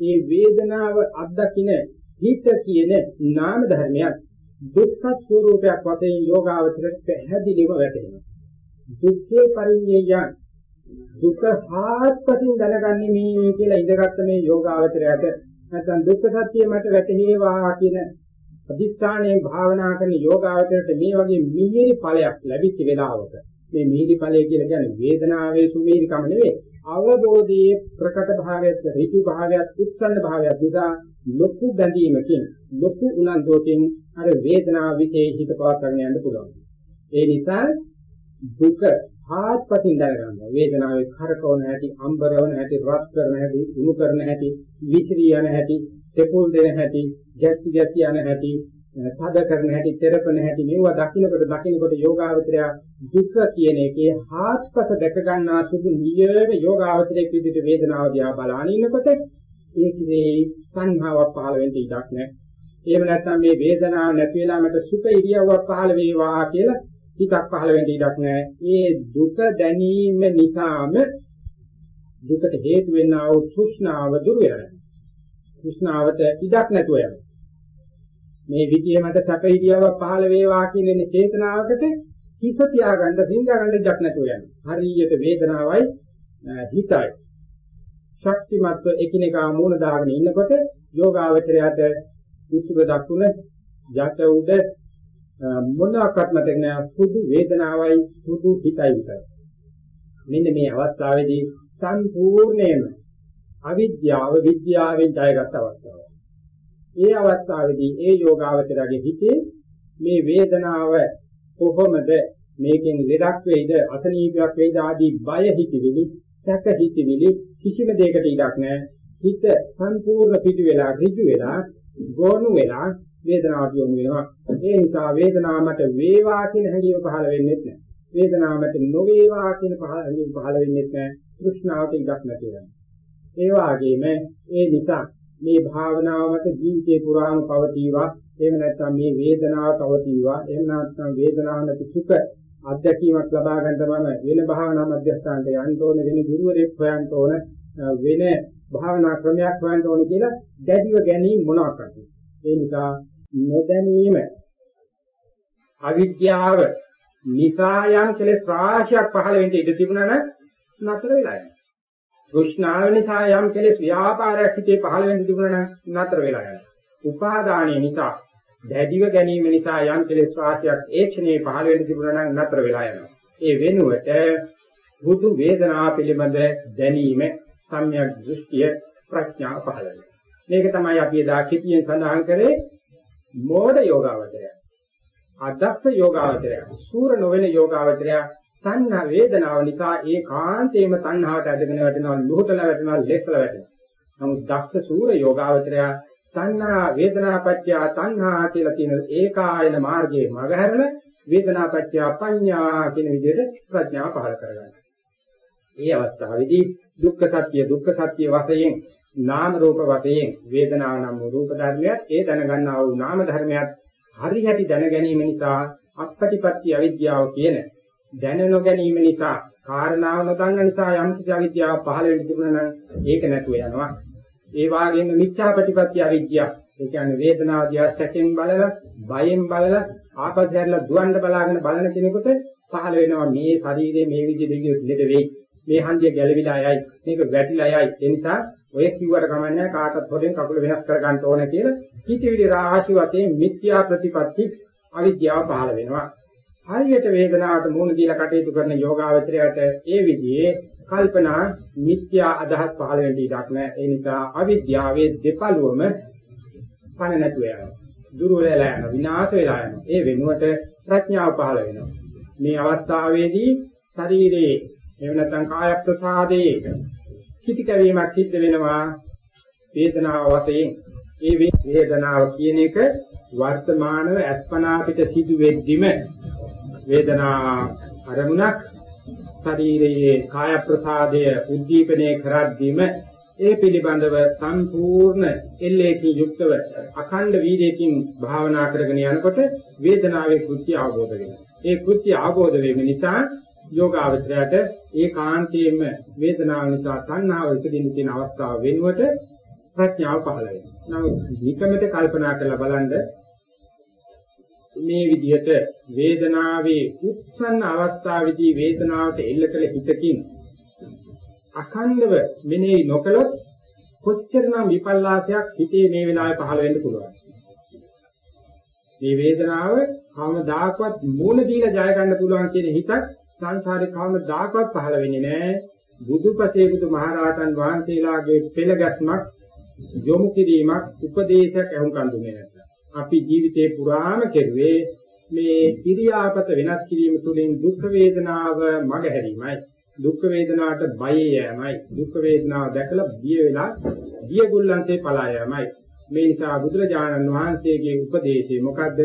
ඒ වේදනාව අත්දකින හිත කියන නාම ධර්මයක් දුක්ඛ ස්වરૂපයක් වශයෙන් යෝගාවචරයට පැහැදිලිව වැටහෙනවා. දුක්ඛේ පරිඤ්ඤයයන් දුක හාත්පසින් දැනගන්නේ මේ කියලා ඉඳගත්ත මේ යෝගාවචරයට නැත්නම් දුක්ඛ සත්‍ය මට වැටහෙවා කියන අදිස්ථානයේ භාවනා කරන යෝගාවචරයට මේ වගේ මිහිරි ඵලයක් ලැබිච්ච වෙලාවක මේ මිහිරි ඵලය කියලා කියන්නේ වේදනාවේ සුමිහිරිකම නෙවෙයි අවබෝධයේ ප්‍රකට භාවයත් ඍතු භාවයත් උත්සන්න භාවයත් නිසා ලොකු බැඳීමකින් ලොකු උනන්දුවකින් අර වේදනාව විශේෂ හිත පවත්වාගෙන යන්න පුළුවන්. ඒ නිසා දුක ආත්පතින් දැනගන්නවා. වේදනාවේ කරකවන හැටි, අම්බරවන හැටි, රත් කරන හැටි, උණු කරන හැටි, විසිරී යන හැටි, තෙපුල් දෙන හැටි, ගැස්ටි ගැස්ටි යන හැටි, තද කරන හැටි, තෙරපන හැටි මේවා දකින්නකොට දකින්නකොට යෝගාවචරය දුක කියන එකේ ආත්පස දැක ගන්නා සුදු නියම යෝගාවචරයේ විදිහට වේදනාව දිහා බලාගෙන ඉන්නකොට ඒකේ සංහාවක් පහළ වෙන්න ඉඩක් නැහැ. එහෙම නැත්නම් මේ වේදනාව නැති වෙලා මට සුඛ ඉරියව්වක් පහළ වේවා කියලා හිතක් පහළ වෙන්න ඉඩක් නැහැ. ඒ දුක දැනීම නිසාම දුකට හේතු වෙන්නා වූ තෘෂ්ණාව දුර වෙනවා. තෘෂ්ණාවට ඉඩක් නැතුව යනවා. මේ විදිය මට සැප හිතියාවක් පහළ වේවා කියන චේතනාවකට හිත තියාගන්න සිංගා ගන්න ඉඩක් නැතුව යනවා. හරියට වේදනාවයි හිතයි ශක්තිමත්ව එකිනෙකා මූණ දාගෙන ඉන්නකොට යෝගාවචරයට උතුර දකුණ යට උඩ මොනවාක්වත් මතක නෑ සුදු වේදනාවයි සුදු හිතයි විතරයි. මෙන්න මේ අවස්ථාවේදී සම්පූර්ණයෙන්ම අවිද්‍යාව විද්‍යාවෙන් ජයගත් අවස්ථාවක්. ඒ අවස්ථාවේදී ඒ යෝගාවචරයේ හිතේ මේ වේදනාව කොහොමද මේකෙන් ලෙඩක් වෙයිද අසනීපයක් වෙයිද ආදී බය හිතවිලි සැක හිතවිලි කිසිම දෙයකට ඉඩක් නැහැ. හිත සම්පූර්ණ පිටු වෙලා ඍජු වෙලා ගොනු වෙලා වේදනාවට යොමු වෙනවා. ඒ නිසා වේදනාව මත වේවා කියන හැඟීම පහළ වෙන්නේ නැහැ. වේදනාව මත නොවේවා කියන හැඟීම පහළ වෙන්නේ නැහැ. තෘෂ්ණාවට ඉඩක් නැති වෙනවා. ඒ වගේම ඒ නිසා මේ භාවනාව මත ජීවිතේ පුරාම පවතිවා. එහෙම නැත්නම් මේ වේදනාව පවතිවා. එහෙම නැත්නම් වේදනාව නැති සුඛ අත්දැකීමක් ලබා ගන්න මම වෙන භාවනා මධ්‍යස්ථානට යන්න ඕන වෙන ගුරුවරයෙක් හොයන්න ඕන වෙන භාවනා ක්‍රමයක් හොයන්න ඕන කියලා දැඩිව ගැනීම මොනවාක්ද ඒ නිසා නොදැනීම අවිද්‍යාව නිසා යම් කෙලෙස් රාශියක් පහළ වෙන්න ඉඩ තිබුණා නම් නතර වෙලා යනවා. තෘෂ්ණාව නිසා යම් කෙලෙස් ව්‍යාපාරයක් හිතේ පහළ වෙන්න තිබුණා නම් නතර වෙලා යනවා. උපාදානය නිසා දැඩිව ගැනීම නිසා යම් කෙලෙස් රාශියක් ඒ ක්ෂණේ පහළ වෙන්න තිබුණා නම් නතර වෙලා යනවා. ඒ වෙනුවට බුදු වේදනාව පිළිබඳ දැනීම සම්‍යක් දෘෂ්ටිය ප්‍රඥාව පහළ වෙනවා. මේක තමයි අපි එදා කිතියෙන් සඳහන් කරේ මෝඩ යෝගාවචරය. අදක්ෂ යෝගාවචරය. සූර නොවන යෝගාවචරය සංඥා වේදනාව නිසා ඒකාන්තේම තණ්හාවට ඇදගෙන වැටෙනවා, ලුහුතල වැටෙනවා, ලෙස්සල වැටෙනවා. නමුත් දක්ෂ සූර යෝගාවචරය තණ්හා වේදනාපච්චය තණ්හා කියලා කියන ඒකායන මාර්ගයේ මගහැරල වේදනාපච්චය පඤ්ඤා කියන විදිහට ප්‍රඥාව පහළ කරගන්නවා. මේ අවස්ථාවේදී දුක්ඛ සත්‍ය දුක්ඛ සත්‍ය වශයෙන් නාම රූප වශයෙන් වේදනාව නම් වූ රූප ධර්මයක්. ඒ දැනගන්නා වූ නාම ධර්මයක් හරි හැටි දැන ගැනීම නිසා අපපටිපත්‍ය අවිද්‍යාව කියන දැන නොගැනීම නිසා කාරණාව නොදන්න නිසා යම් කිසි අවිද්‍යාවක් පහළ වෙන්න තිබුණා නම් ඒක නැතුව යනවා. ඒ වගේම මිච්ඡා ප්‍රතිපත්‍ය අවිද්‍යාව. ඒ කියන්නේ වේදනාව දිහා සැකෙන් බලලා බයෙන් බලලා ආපස්සට දුවන්න බලාගෙන බලන කෙනෙකුට පහළ වෙනවා මේ ශරීරයේ මේ විදිහට දෙක වෙයි මේ හන්දිය ගැළවිලා යයි මේක වැටිලා යයි. ඒ නිසා ඔය කිව්වට කමන්නේ කාටත් හොදෙන් කකුල වෙනස් කර ගන්න ඕන කියලා හිතවිලි රාශි වශයෙන් මිත්‍යා ප්‍රතිපatti අවිද්‍යාව පහළ වෙනවා. හරියට වේදනාවට මුහුණ දීලා කටයුතු කරන යෝගාවචරයට ඒ විදිහේ කල්පනා මිත්‍යා අදහස් පහළ වෙන්න ඉඩක් නැහැ. ඒ නිසා අවිද්‍යාවේ දෙපළුවම පණ නැතුව යනවා. දුර්වල වෙලා යනවා. විනාශ වෙලා යනවා. ඒ වෙනුවට ප්‍රඥාව පහළ වෙනවා. මේ අවස්ථාවේදී ශරීරයේ එහෙම නැත්නම් කාය ප්‍රසාදයේ කිති කැවීමක් සිද්ධ වෙනවා වේදනාව වශයෙන් ඒ වේදනාව කියන එක වර්තමානව අස්පනා පිට සිදු වෙද්දිම වේදනා අරමුණක් ශරීරයේ කාය ප්‍රසාදය උද්දීපනය කරද්දිම ඒ පිළිබඳව සම්පූර්ණ එල්ලේකින් යුක්තව අඛණ්ඩ වීර්යයෙන් භාවනා කරගෙන යනකොට වේදනාවේ කෘත්‍ය අවබෝධ වෙනවා. ඒ කෘත්‍ය අවබෝධ වීම නිසා යෝගාවචරයට ඒකාන්තයෙන්ම වේදනාව නිසා තණ්හාව උපදින්න තියෙන අවස්ථාව වෙනුවට ප්‍රඥාව පහළ වෙනවා. නමුත් නිකමෙට කල්පනා කරලා බලන්න මේ විදිහට වේදනාවේ උත්සන්න අවස්ථාවේදී වේදනාවට එල්ල කළ හිතකින් අඛණ්ඩව මෙනෙහි නොකළොත් කොච්චරනම් විපල්ලාසයක් හිතේ මේ වෙලාවේ පහළ වෙන්න පුළුවන්. මේ වේදනාව කවමදාකවත් මූණ දීලා ජය ගන්න පුළුවන් කියන හිතක් සංසාරේ කවමදාකවත් පහළ වෙන්නේ නැහැ. බුදුපසේ බුදු මහරහතන් වහන්සේලාගේ පෙළ ගැස්මක් යොමු කිරීමක් උපදේශයක් අහුම්කන් දුන්නේ නැත්නම්. අපි ජීවිතේ පුරාම කෙරුවේ මේ ඉරියාපත වෙනස් කිරීම තුළින් දුක් වේදනාව මගහැරීමයි. දුක් වේදනාවට බය යෑමයි. දුක් වේදනාව දැකලා බිය වෙලා බිය ගොල්ලන්සේ පලා යෑමයි. මේ නිසා බුදුරජාණන් වහන්සේගේ උපදේශය මොකද්ද?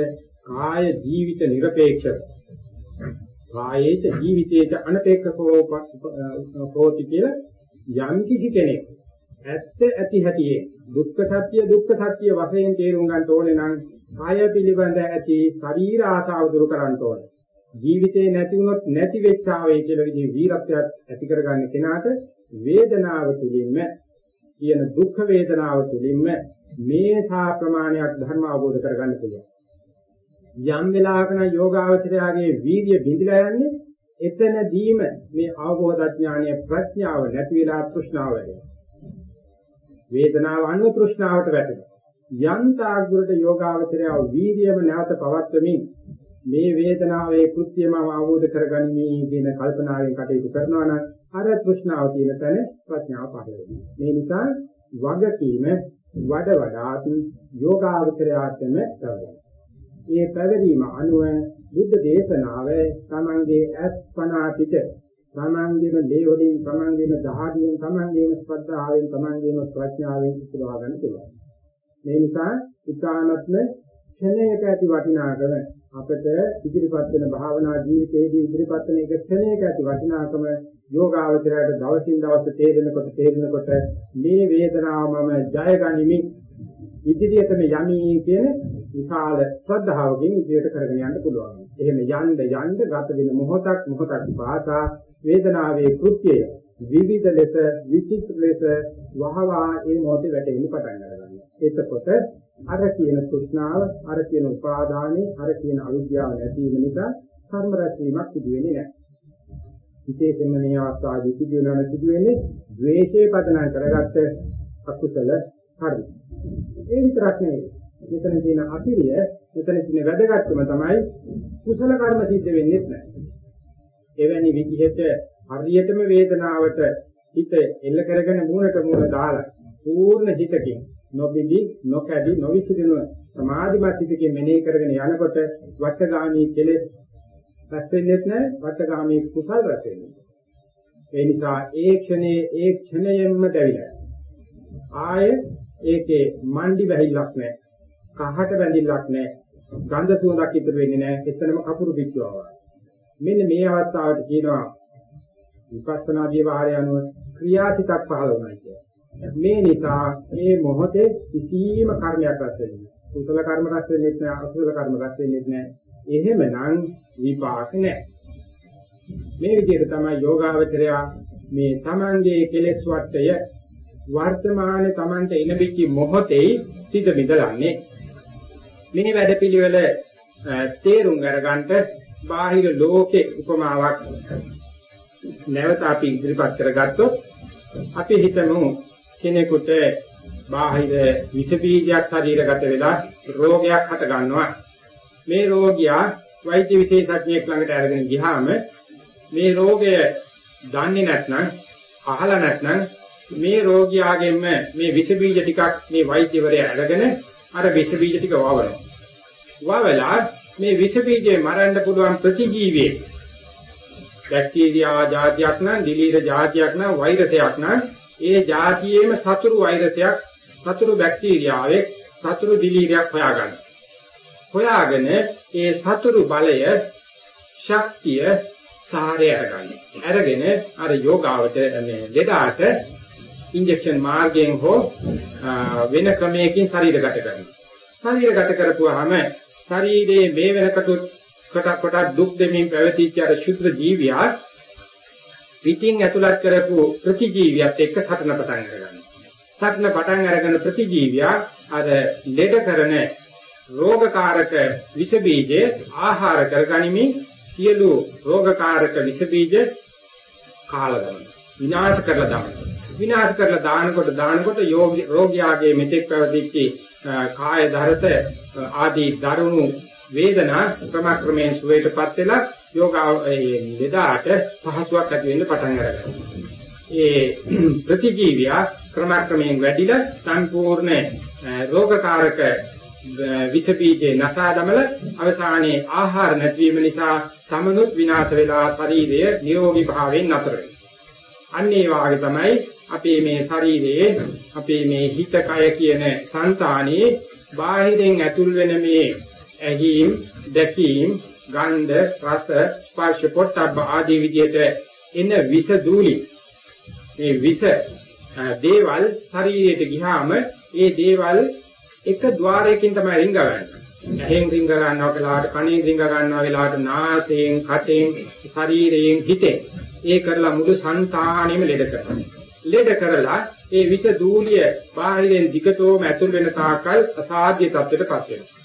කාය ජීවිත නිර්පේක්ෂ කායේත ජීවිතේට අනපේක්ෂකෝ හෝති කියලා යම් කිසි කෙනෙක් ඇත්ත ඇති හැටියේ දුක්ඛ සත්‍ය දුක්ඛ සත්‍ය වශයෙන් තේරුම් ගන්න ඕනේ නම් කාය පිළිබඳ ඇති ශරීර ආසාව දුරු කරන්න ඕනේ. ජීවිතේ නැති වුණොත් නැති වෙච්ච ආවේ කියලා විදිහේ වීරත්වයක් ඇති කරගන්න කෙනාට වේදනාව තුළින්ම කියන දුක්ඛ වේදනාව තුළින්ම මේ සා ප්‍රමාණයක් ධර්ම අවබෝධ කරගන්න පුළුවන්. යම් වෙලාවක නම් යෝගාවචරයාගේ වීර්ය බිඳිලා යන්නේ එතනදීම මේ අවබෝධ ඥානීය ප්‍රඥාව නැති වෙලා තෘෂ්ණාව වැඩෙනවා. වේදනාව අනුව තෘෂ්ණාවට වැටෙනවා. යම් තාග්ගුරට යෝගාවචරයා වීර්යම නැවත පවත්වමින් මේ වේදනාවේ කෘත්‍යම අවබෝධ කරගනිමි කියන කල්පනාවෙන් කටයුතු කරනවා නම් අර තෘෂ්ණාව කියන තැන ප්‍රඥාව පහළ වෙනවා. මේ නිසා වගකීම වඩ වඩාත් යෝගාවචරයාටම කරගන්න. මේ පැවරීම අනුව බුද්ධ දේශනාව තමන්ගේ අස්පනා පිට තමන්ගේම දේ වලින් තමන්ගේම දහඩියෙන් තමන්ගේම ශ්‍රද්ධාවෙන් තමන්ගේම ප්‍රඥාවෙන් උපදවා ගන්න පුළුවන්. මේ නිසා උත්සාහනත්ම ක්ෂණයක ඇති වටිනාකම අපට ඉදිරිපත් වෙන භාවනා ජීවිතයේදී ඉදිරිපත් වෙන එක ක්ෂණයක ඇති වටිනාකම යෝගාවචරයට දවසින් දවස තේරෙනකොට තේරෙනකොට මේ වේදනාව මම ජය ගනිමි ඉදිරියටම යමි කියන විශාල ශ්‍රද්ධාවකින් ඉදිරියට කරගෙන යන්න පුළුවන්. එහෙම යන්න යන්න ගත වෙන මොහොතක් මොහොතක් පාසා වේදනාවේ කෘත්‍යය විවිධ ලෙස විචිත්‍ර ලෙස වහවා ඒ මොහොතේ වැටෙන්න පටන් ගන්නවා. එතකොට අර කියන කුෂ්ණාව, අර කියන උපාදානෙ, අර කියන අවිද්‍යාව නැති වෙන නිසා කර්ම රැස්වීමක් සිදු වෙන්නේ නැහැ. විශේෂයෙන්ම මේ අවස්ථාවේදී සිදු වෙනවා සිදු වෙන්නේ ද්වේෂයේ පදනම් කරගත්ත අකුසල හරි. ඒ විතරක් නෙවෙයි. මෙතන තියෙන අපිරිය මෙතන තියෙන වැදගත්කම තමයි කුසල කර්ම සිද්ධ වෙන්නේ නැහැ. එවැනි විදිහට හරියටම වේදනාවට හිත එල්ල කරගෙන මූණට මූණ දාලා පූර්ණ හිතකින් නොබිදි නොකැඩි නොවිසිරෙන සමාධිමත් හිතකින් මෙනෙහි කරගෙන යනකොට වටගාමී කෙලෙස් රැස් වෙන්නේ නැහැ වටගාමී කුසල රැස් වෙන්නේ. ඒ නිසා ඒ ක්ෂණේ ඒ ක්ෂණයෙන්ම දැවිලා ආය ඒකේ මණ්ඩි වැහිල්ලක් නැහැ. කහට බැඳිල්ලක් නැහැ. ගන්ධ සුවඳක් ඉතුරු වෙන්නේ නැහැ. එතනම කපුරු පිටුවා වගේ. මෙන්න මේ අවස්ථාවට කියනවා විපස්සනා විවහාරය අනුව ක්‍රියාසිතක් පහළ වුණා කියලා. මේ නිසා මේ මොහොතේ කිසිම කර්මයක් රැස් වෙන්නේ නැහැ. කුසල කර්ම රැස් වෙන්නේ නැහැ, අකුසල කර්ම රැස් වෙන්නේ නැහැ. එහෙමනම් විපාක නැහැ. මේ විදිහට තමයි යෝගාවචරය මේ Tamange කෙලෙස් වටය වර්තමානයේ Tamanට එනබිච්ච මොහොතේ සිට මිදලන්නේ. මේ වැඩපිළිවෙල තේරුම් අරගන්නට බාහිර ලෝකේ උපමාවක් නැවත අපි ඉදිරිපත් කරගත්තොත් අපි හිතමු කෙනෙකුට බාහිර විස බීජයක් ශරීරගත වෙලා රෝගයක් හට ගන්නවා. මේ රෝගියා වෛද්‍ය විශේෂඥයෙක් ළඟට අරගෙන ගියාම මේ රෝගය දන්නේ නැත්නම් අහලා නැත්නම් මේ රෝගියාගෙන්ම මේ විස බීජ ටිකක් මේ වෛද්‍යවරයා අරගෙන අර විස බීජ ටික වවන. වවලා මේ විස බීජේ මරන්න පුළුවන් ප්‍රතිජීවී බැක්ටීරියා జాතියක් නම් දිලීර జాතියක් නම් වෛරසයක් නම් ඒ జాතියේම සතුරු වෛරසයක් සතුරු බැක්ටීරියාවෙක් සතුරු දිලීරයක් හොයාගන්න. හොයාගෙන ඒ සතුරු බලය ශක්තිය සාරය අරගන්න. අරගෙන අර යෝගාවට මේ ලෙඩාට ඉන්ජෙක්ෂන් මාර්ගයෙන් හෝ වෙන ක්‍රමයකින් ශරීරගත කරනවා. ශරීරගත කරපුවාම ශරීරයේ මේ වෙනකොට කොට කොට දුක් දෙමින් පැවතිච්ච අර ශුද්ධ ජීවියා පිටින් ඇතුළත් කරපු ප්‍රතිජීවියත් එක්ක සටන පටන් ගන්නවා. සටන පටන් අරගෙන ප්‍රතිජීවියා අර ලෙඩ කරන රෝගකාරක විස බීජ ආහාර කරගනිමින් සියලු රෝගකාරක විස බීජ කාලා දානවා. විනාශ කරලා දානවා. විනාශ කරලා දානකොට දානකොට රෝගියාගේ මෙතෙක් පැවතිච්ච කාය ධරත ආදී දරුණු වේදනා ක්‍රමක්‍රමයෙන් සුවයටපත් වෙලා යෝගා ලෙඩාට පහසුවක් ඇති වෙන්න පටන් ගන්නවා. ඒ ප්‍රතිජීවිය ක්‍රමක්‍රමයෙන් වැඩිලා සම්පූර්ණ රෝගකාරක විස බීජේ නසා දමල අවසානයේ ආහාර නැතිවීම නිසා තමනුත් විනාශ වෙලා ශරීරය නිරෝගී භාවයෙන් නතර වෙනවා. අන්න ඒ වාගේ තමයි අපේ මේ ශරීරයේ අපේ මේ හිත කය කියන సంతානේ බාහිරෙන් ඇතුල් වෙන මේ ඇහිම් දැකීම් ගන්ධ රස ස්පර්ශ පොට්ටබ්බ ආදී විදිහට එන විස දූලි. මේ විස දේවල් ශරීරයට ගිහාම ඒ දේවල් එක ద్వාරයකින් තමයි රිංගවන්නේ ඇහෙන් රිංග ගන්නවා වෙලාවට කණෙන් රිංග ගන්නවා වෙලාවට නාසයෙන් කටෙන් ශරීරයෙන් හිතෙන්. ඒ කරලා මුළු సంతාණයම ලෙඩ කරනවා. ලෙඩ කරලා ඒ විස දූලිය බාහිරෙන් දිගටම ඇතුල් වෙන තාකල් අසාධ්‍ය තත්ත්වයටපත් වෙනවා.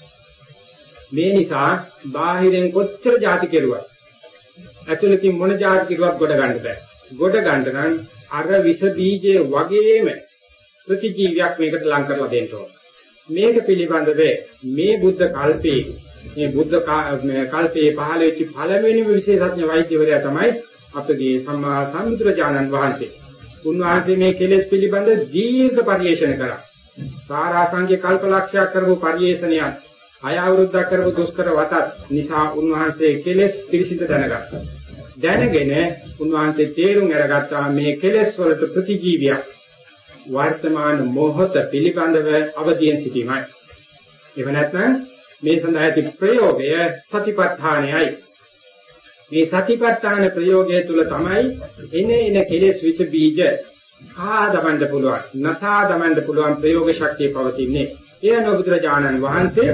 මේ නිසා බාහිරෙන් කොච්චර જાති කෙරුවත් ඇතුළතින් මොන જાති කෙරුවත් ගොඩ ගන්න බෑ. ගොඩ ගන්න නම් අර විස බීජයේ වගේම ප්‍රතිජීවියක් මේකට ලං කරලා දෙන්න ඕන. මේක පිළිබඳව මේ බුද්ධ කල්පයේ මේ බුද්ධ කල්පයේ පහළ වෙච්ච පළවෙනිම විශේෂඥ වෛද්‍යවරයා තමයි අපගේ සම්මා සම්බුදුරජාණන් වහන්සේ. උන්වහන්සේ මේ කෙලෙස් පිළිබඳ දීර්ඝ පරිශන කරා. සාරාංශික කල්පලක්ෂයක් කරපු පරිශනයක් අය අවුරුද්දක් කරපු දුෂ්කර වතත් නිසා උන්වහන්සේ කෙලෙස් පිළිසිඳ දැනගත්තා. දැනගෙන උන්වහන්සේ තේරුම් අරගත්තා මේ කෙලෙස් වලට ප්‍රතිජීවියක් වර්තමාන මොහොත පිළිබඳව අවදියෙන් සිටීමයි. එව නැත්නම් මේ සඳහා ඇති ප්‍රයෝගය සතිපට්ඨානයයි. මේ සතිපට්ඨාන ප්‍රයෝගය තුල තමයි එන එන කෙලෙස් විස බීජ කා දමන්න පුළුවන්, නසා දමන්න පුළුවන් ප්‍රයෝග ශක්තිය පවතින්නේ. එය නොබුදුරජාණන් වහන්සේ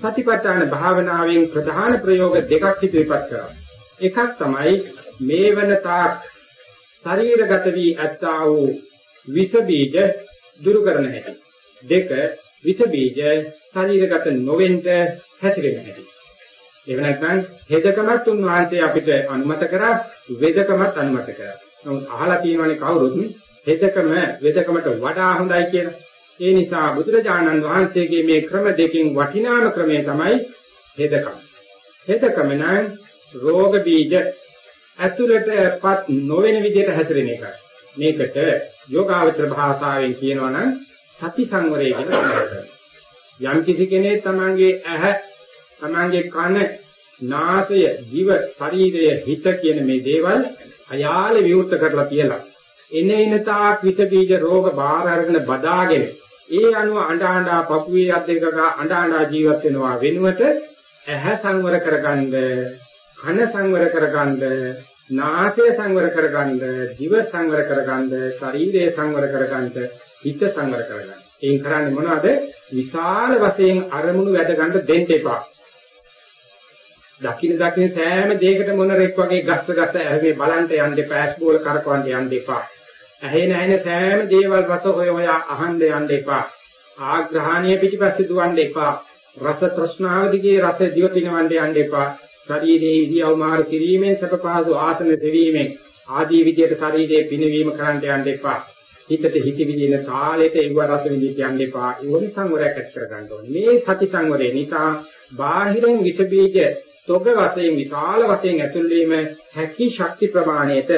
සතිපට්ඨාන භාවනාවෙන් ප්‍රධාන ප්‍රයෝග දෙකක් ඉදිරිපත් කරා. එකක් තමයි මේ වන තාක් ශරීරගත වී ඇත්තා වූ විස බීජ දුරු කරන හැටි. දෙක විස බීජ ශරීරගත නොවෙන්න හැසිරෙන හැටි. එහෙම නැත්නම් හෙදකමත් උන්වහන්සේ අපිට අනුමත කරා වේදකමත් අනුමත කරා. නමුත් අහලා තියෙනවනේ කවුරුත් හෙදකම වේදකමට වඩා හොඳයි කියලා. ඒ නිසා බුදුරජාණන් වහන්සේගේ මේ ක්‍රම දෙකෙන් වටිනාම ක්‍රමය තමයි හෙදකම. හෙදකම නම් රෝග බීජ ඇතුළටපත් නොවන විදිහට හැසිරෙන එකයි. මේකට යෝගාවචර භාෂාවෙන් කියනවා නම් සති සංවරය කියලා කියනවා. යම් කිසි කෙනෙක් තමන්ගේ ඇහ, තමන්ගේ කන, නාසය, දිව, ශරීරය, හිත කියන මේ දේවල් අයාල විවෘත කරලා තියලා එන එන තාක් විස බීජ රෝග බාර අරගෙන බදාගෙන ඒ අනුව අඬ අඬා පපුවේ අත් දෙකක අඬ අඬා ජීවත් වෙනවා වෙනුවට ඇහැ සංවර කරගන්න කන සංවර කරගන්න නාසය සංවර කරගන්න, දිව සංවර කරගන්න, ශරීරය සංවර කරගන්න, හිත සංවර කරගන්න. එයින් කරන්නේ මොනවද? විශාල වශයෙන් අරමුණු වැඩ ගන්න දෙන්න එපා. දකින දකින සෑම දෙයකට මොනරෙක් වගේ ගස්ස ගස්ස ඇහුවේ බලන්ට යන්න එපා, ඇස් බෝල කරකවන්න යන්න එපා. ඇහෙන ඇහෙන සෑම දේවල් රස හොය හොය අහන්න යන්න එපා. ආග්‍රහණීය පිටිපස්සේ දුවන්න එපා. රස තෘෂ්ණාව දිගේ රස දිව පිනවන්න යන්න එපා. ශරීරයේ ඉරියව් මාරු කිරීමෙන් සැප පහසු ආසන දෙවීමෙන් ආදී විදියට ශරීරයේ පිනවීම කරන්න යන්න එපා. හිතට හිත විදින කාලෙට ඒව රස විඳින්න යන්න එපා. ඒවනි සංවරයක් ඇති කර ගන්න ඕනේ. මේ සති සංවරය නිසා බාහිරින් විස බීජ තොග වශයෙන් විශාල වශයෙන් ඇතුල් වීම හැකි ශක්ති ප්‍රමාණයට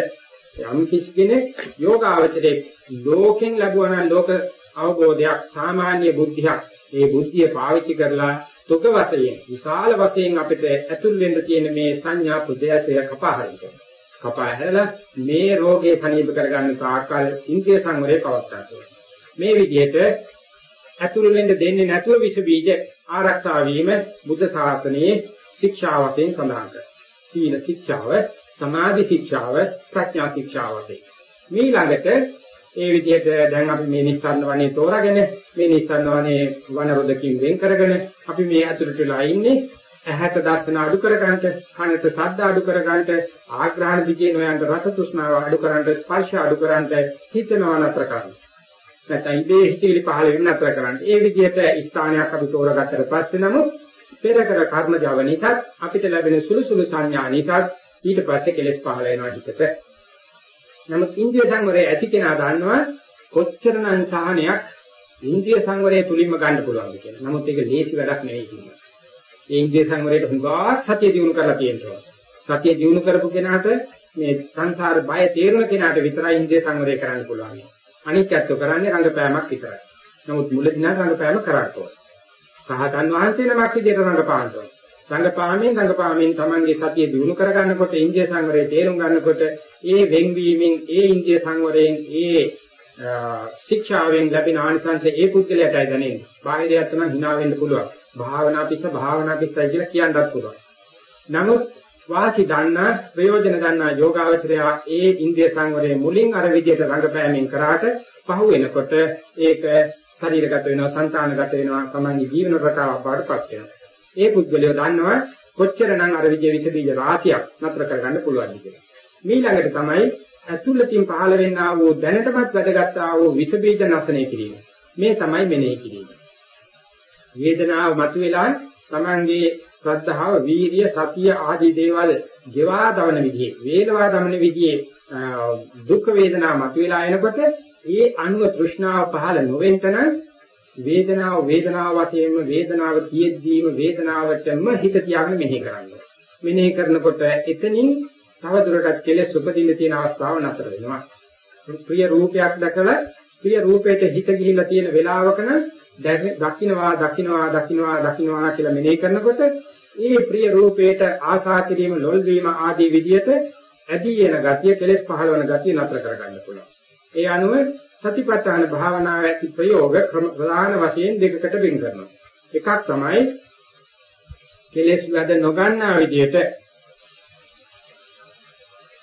යම් කිසි කෙනෙක් යෝගාවචරයේ ලෝකෙන් ලැබුවා නම් ලෝක අවබෝධයක් සාමාන්‍ය බුද්ධියක් ඒ බුද්ධිය පාවිච්චි කරලා තොග වශයෙන් විශාල වශයෙන් අපිට ඇතුල් වෙන්න තියෙන මේ සංඥා ප්‍රදේශය කපාහරින්න. කපා හැරලා මේ රෝගේ සනීප කරගන්න තාක්කල් ඉන්ද්‍රිය සංවරය පවත්වා මේ විදිහට ඇතුල් වෙන්න දෙන්නේ නැතුව විස බීජ ආරක්ෂා වීම බුද්ධ ශාසනයේ ශික්ෂා වශයෙන් සඳහන් කරනවා. සීල ශික්ෂාව, සමාධි ශික්ෂාව, ප්‍රඥා ශික්ෂාව වශයෙන්. මේ ළඟට ඒ විදිහට දැන් අපි මේ නිස්සාරණ වනේ තෝරාගෙන මේ නිස්සාරණ වනේ වනරොදකින් වෙන් කරගෙන අපි මේ අතුරට වෙලා ඉන්නේ ඇහැට දර්ශන අඩු කරගන්නට, කනට ශබ්ද අඩු කරගන්නට, ආග්‍රහණ දිගේ නොයන්ට රස තෘෂ්ණාව අඩු කරගන්නට, ස්පර්ශ අඩු කරගන්නට හිතනවා නතර කරන්න. නැත්නම් ඉබේ හිතවිලි පහළ වෙන්න නතර කරන්න. ඒ විදිහට ස්ථානයක් අපි තෝරාගත්තට පස්සේ නමුත් පෙර කර කර්ම ජව නිසා අපිට ලැබෙන සුළු සුළු සංඥා නිසා ඊට පස්සේ කෙලෙස් පහළ වෙනවා හිතට. නමුත් ඉන්ද්‍රිය සංවරය ඇති කෙනා දන්නවා කොච්චරනම් සහනයක් ඉන්ද්‍රිය සංවරය තුලින්ම ගන්න පුළුවන්ද කියලා. නමුත් ඒක ලේසි වැඩක් නෙවෙයි කියන්නේ. ඒ ඉන්ද්‍රිය සංවරයට හුඟා සතිය දිනු කරලා තියෙනවා. සතිය දිනු කරපු කෙනාට මේ සංසාර බය තේරෙන කෙනාට විතරයි ඉන්ද්‍රිය සංවරය කරන්න පුළුවන්. අනික් ඇත්ත කරන්නේ රංගපෑමක් විතරයි. නමුත් මුලදී නම් රංගපෑම කරන්න ඕන. සහතන් වහන්සේ නමක් විදිහට රංගපාන්න ඕන. රංගපාමින් රංගපාමින් තමන්ගේ සතිය දිනු කරගන්නකොට ඉන්ද්‍රිය සංවරය තේරුම් ගන්නකොට ඒ වෙන්වීමෙන් ඒ ඉන්ද්‍රිය සංවරයෙන් ඒ ශික්ෂාවෙන් ලැබෙන ආනිසංශ ඒ පුද්ගලයාටයි දැනෙන්නේ. බාහිරයත් නම් hina වෙන්න පුළුවන්. භාවනා පිස්ස භාවනා පිස්සයි කියලා කියන්නත් පුළුවන්. නමුත් වාචි දන්නා ප්‍රයෝජන දන්නා යෝගාවචරය ඒ ඉන්ද්‍රිය සංවරයේ මුලින් අර විදිහට රංගපෑමෙන් කරාට පහු වෙනකොට ඒක ශරීරගත වෙනවා, సంతානගත වෙනවා, තමන්ගේ ජීවන රටාවක් බාටපත් වෙනවා. ඒ පුද්ගලයා දන්නවා කොච්චරනම් අර විජේ විස බීජ රාශියක් නතර කරගන්න පුළුවන්ද කියලා. ඊළඟට තමයි ඇතුළතින් පහළ වෙන්නා වූ දැනටමත් වැඩගත් ආ වූ විස බීජ නැසණය කිරීම. මේ තමයි මෙනෙහි කිරීම. වේදනාව මතුවලා තමන්ගේ ශ්‍රද්ධාව, වීර්ය, සතිය ආදී දේවල් ගෙවා දවන විදිහේ, වේලවා දමන විදිහේ දුක් වේදනා මතුවලා එනකොට ඒ අනුව තෘෂ්ණාව පහළ නොවෙන්තන වේදනාව වේදනාව වශයෙන්ම වේදනාව කියෙද්දීම වේදනාවටම හිත තියාගෙන මෙනෙහි කරනවා. මෙනෙහි කරනකොට එතනින් තව දුරටත් කෙලෙස් උපදින්න තියෙන අවස්ථාව නතර වෙනවා. ප්‍රිය රූපයක් දැකලා ප්‍රිය රූපයට හිත ගිහිල්ලා තියෙන වෙලාවක නම් දකින්නවා දකින්නවා දකින්නවා දකින්නවා කියලා මෙනෙහි කරනකොට ඒ ප්‍රිය රූපයට ආශා කිරීම ලොල් වීම ආදී විදියට ඇදී එන ගතිය කෙලෙස් පහළවන ගතිය නතර කරගන්න පුළුවන්. ඒ අනුව සතිපට්ඨාන භාවනාව ඇති ප්‍රයෝග ප්‍රධාන වශයෙන් දෙකකට වෙන් කරනවා. එකක් තමයි කෙලෙස් වැඩ නොගන්නා විදියට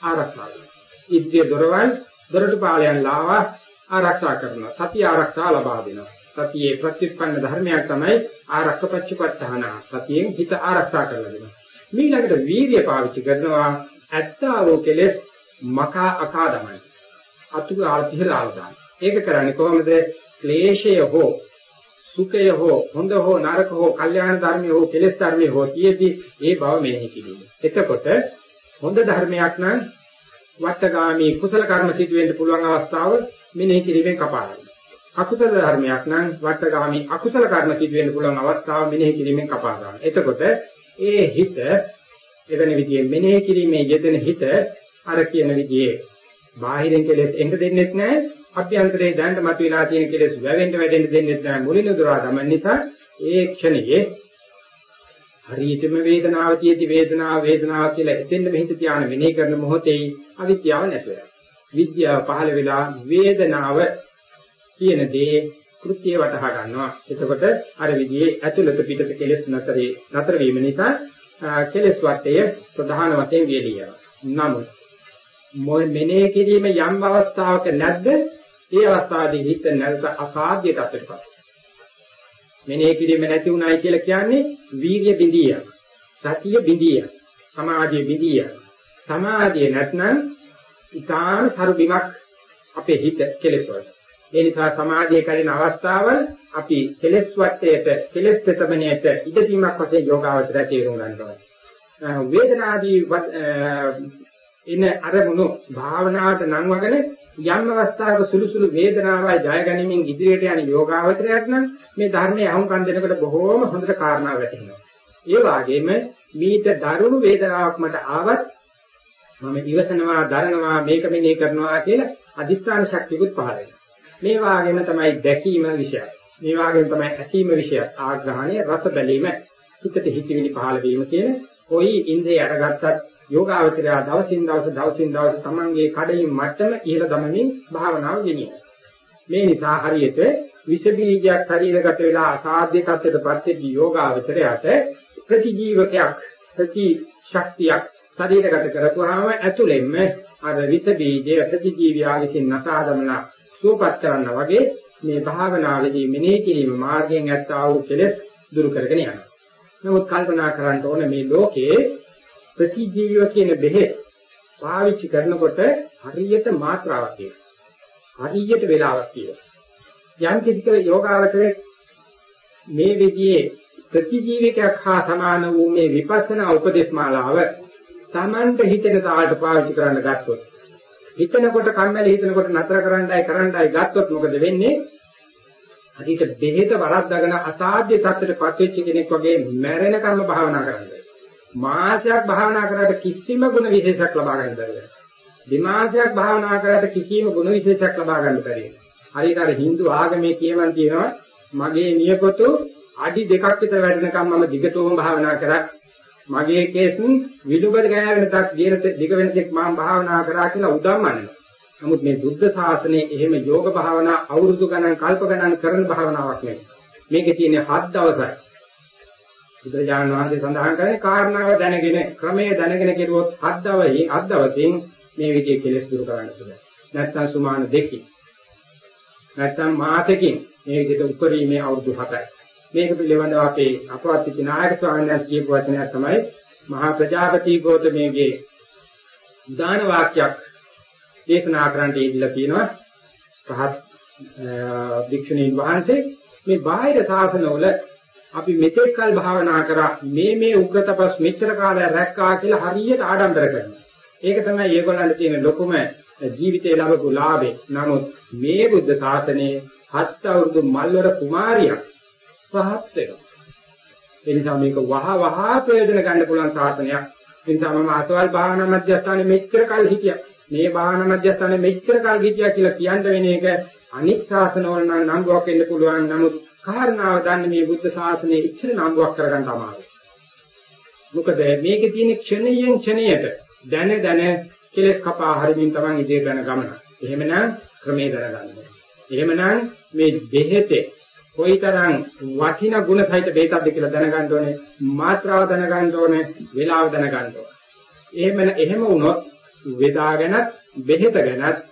ආරක්ෂා කරනවා. ඉද්‍ය දොරවල් දොරටු පාලයන් ලාවා ආරක්ෂා කරනවා. සතිය ආරක්ෂා ලබා දෙනවා. සතියේ ප්‍රතිඋත්පන්න ධර්මයක් තමයි ආරක්ෂපච්චපත්තහන. සතියෙන් හිත ආරක්ෂා කරලා දෙනවා. ඊළඟට වීර්ය පාවිච්චි කරනවා ඇත්තාවෝ කෙලෙස් මකා අකා දමයි. අතු ආල්තිහලාල් දාන. ඒක කරන්නේ කොහොමද? ක්ලේශය හෝ සුඛය හෝ හොඳ හෝ නරක හෝ කල්යාණ ධර්මය හෝ කෙලෙස් ධර්මය හෝ තියෙදි ඒ බව මෙනෙහි කිරීම. එතකොට හොඳ ධර්මයක් නම් වට්ටගාමී කුසල කර්ම සිදු වෙන්න පුළුවන් අවස්ථාව මෙනෙහි කිරීමෙන් කපා ගන්නවා. අකුසල ධර්මයක් නම් වට්ටගාමී අකුසල කර්ම සිදු වෙන්න පුළුවන් අවස්ථාව මෙනෙහි කිරීමෙන් කපා ගන්නවා. එතකොට ඒ හිත එවැනි විදිහේ මෙනෙහි කිරීමේ යෙදෙන හිත අර කියන විදිහේ බාහිරින් කෙලෙස් එන්න දෙන්නෙත් නැහැ අභ්‍යන්තරයේ දැනට මතුවලා තියෙන කෙලෙස් වැවෙන්න වැඩෙන්න දෙන්නෙත් නැහැ මුලින් උදරා ගමන් නිසා ඒ ක්ෂණයේ හරියටම වේදනාව තියෙදි වේදනාව වේදනාව කියලා එතෙන්ද මෙහිත ධානය මෙනෙහි කරන මොහොතේ අවිද්‍යාව නැති වෙනවා. විද්‍යාව පහළ වෙලා වේදනාව කියන දේ කෘත්‍ය වටහා ගන්නවා. එතකොට අර විදිහේ ඇතුළත පිටත කෙලෙස් නතරේ නතර වීම නිසා කෙලෙස් වටය ප්‍රධාන වශයෙන් වියලිය. නමුත් මෙනෙහි කිරීම යම් අවස්ථාවක නැද්ද? ඒ අවස්ථාවේදී හිත නැවත අසාධ්‍ය තත්ත්වයකට. මෙනෙහි කිරීම නැති උනායි කියලා කියන්නේ වීර්ය බිඳිය. සතිය බිඳිය. සමාධිය බිඳිය. සමාධිය නැත්නම් ඊටාන සරු බිමක් අපේ හිත කෙලෙස් වලට. ඒ නිසා සමාධිය කරින අවස්ථාවල් අපි කෙලෙස් වටේට කෙලෙස් තෙතමනේට ඉදීමක් වශයෙන් යෝගාවචරය තේරුම් ගන්නවා. වේදනාදී ඉන අරමුණු භාවනාවට නම් වගන යම් අවස්ථාවක සුළු සුළු වේදනාවයි ජය ගැනීමෙන් ඉදිරියට යන යෝගාවචරයක් නම් මේ ධර්මයේ අහුම්කම් දෙනකොට බොහෝම හොඳට කාරණා වැටහෙනවා. ඒ වගේම මීට දරුණු වේදනාවක් මට ආවත් මම ඉවසනවා දරනවා මේක මෙනේ කරනවා කියලා අදිස්ථාන ශක්තියකුත් පහළ වෙනවා. මේ වාගෙම තමයි දැකීම විෂයය. මේ වාගෙම තමයි ඇසීම විෂයය. ආග්‍රහණය රස බැලීම හිතට හිතවිලි පහළ වීම කියන කොයි ඉන්ද්‍රිය අරගත්තත් යෝගාවචරය දවසින් දවස දවසින් දවස තමන්ගේ කඩින් මට්ටම ඉහළ දමමින් භාවනාව ගෙනියන. මේ නිසා හරියට විෂ බීජයක් ශරීරගත වෙලා අසාධ්‍ය තත්ත්වයටපත් වෙච්ච යෝගාවචරයට ප්‍රතිජීවකයක් ප්‍රති ශක්තියක් ශරීරගත කරපුවාම ඇතුළෙන්ම අර විෂ බීජය ප්‍රතිජීවියා විසින් නසාදමන සුවපත් කරන්න වගේ මේ භාවනාවේදී මෙනෙහි කිරීම මාර්ගයෙන් ඇත්තා වූ කෙලෙස් දුරු කරගෙන යනවා. නමුත් කල්පනා කරන්න ඕනේ මේ ලෝකේ ප්‍රතිජීවිව කියන බෙහෙත් පාවිච්චි කරනකොට හරියට මාත්‍රාවක් තියෙනවා. හරියට වේලාවක් තියෙනවා. යම් කිසික යෝගාවචරයේ මේ විදිහේ ප්‍රතිජීවිකයක් හා සමාන වූ මේ විපස්සනා උපදේශමාලාව Tamanට හිතේ තාලට පාවිච්චි කරන්න ගත්තොත් හිතනකොට කම්මැලි හිතනකොට නතර කරන්නයි කරන්නයි ගත්තොත් මොකද වෙන්නේ? හරියට බෙහෙත වරද්දාගෙන අසාධ්‍ය තත්ත්වයට පත්වෙච්ච කෙනෙක් වගේ මැරෙනකම්ම භාවනා කරන්නේ. මාසයක් භාවනා කරාට කිසිම ගුණ විශේෂයක් ලබා ගන්න බැහැ. දිමාසයක් භාවනා කරාට කිසිම ගුණ විශේෂයක් ලබා ගන්න බැහැ. හරියට අර Hindu ආගමේ කියවන් තියෙනවා මගේ නියපොතු අඩි දෙකක් විතර වැඩිනකම් මම දිගටම භාවනා කරා. මගේ කේස් විදුබද ගෑවෙන තක් දිග වෙන තෙක් මම භාවනා කරා කියලා උදම්මන්නේ. නමුත් මේ බුද්ධ ශාසනයේ එහෙම යෝග භාවනා අවුරුදු ගණන් කල්ප ගණන් කරන භාවනාවක් නෙවෙයි. මේකේ තියෙන හත් දවසයි. බුදුරජාණන් වහන්සේ සඳහන් කරන්නේ කාරණාව දැනගෙන ක්‍රමයේ දැනගෙන කෙරුවොත් හත් දවසේ හත් දවසින් මේ විදිහේ කෙලෙස් දුරු කරන්න පුළුවන්. නැත්තම් සුමාන දෙකකින්. නැත්තම් මාසෙකින් මේ විදිහට උපරිමයේ අවුරුදු 7යි. මේක පිළිබඳව අපේ අපවත් නායක ස්වාමීන් වහන්සේ කියපු වචනයක් තමයි මහා ප්‍රජාපති ගෞතමයේ උදාන වාක්‍යයක් දේශනා කරන්නට ඉදලා තියෙනවා. පහත් භික්ෂුණීන් වහන්සේ මේ බාහිර ශාසනවල අපි මෙතෙක් කල් භාවනා කරා මේ මේ උග්‍රතපස් මෙච්චර කාලයක් රැක්කා කියලා හරියට ආඩම්බර කරනවා. ඒක තමයි ඒගොල්ලන්ට තියෙන ලොකුම ජීවිතේ ලැබපු ලාභේ. නමුත් මේ බුද්ධ ශාසනයේ හත් අවුරුදු මල්වර කුමාරියක් පහත් වෙනවා. ඒ නිසා මේක වහ වහ ප්‍රයෝජන ගන්න පුළුවන් ශාසනයක්. ඒ නිසා මම අසවල් භාවනා මධ්‍යස්ථානයේ මෙච්චර කල් හිටියා. මේ භාවනා මධ්‍යස්ථානයේ මෙච්චර කල් හිටියා කියලා කියන්න වෙන එක අනික් ශාසනවල නම් නම්බුවක් වෙන්න පුළුවන්. නමුත් කාරණාව දන්නේ මේ බුද්ධ ශාසනයේ ඉච්ඡර නම්බුවක් කරගන්න අමාරුයි. මොකද මේකේ තියෙන ක්ෂණයෙන් ක්ෂණයට දැන දැන කෙලස් කපා හරින්න තමයි ඉදිරියට යන ගමන. එහෙමනම් ක්‍රමේ දරගන්න. එහෙමනම් මේ දෙහෙතේ කොයිතරම් වටින ගුණ සහිත බේතක්ද කියලා දැනගන්න ඕනේ. මාත්‍රාව දැනගන්න ඕනේ. වේලාව දැනගන්න ඕනේ. එහෙම එහෙම වුණොත් වේදාගෙනත් බෙහෙත ගැනත්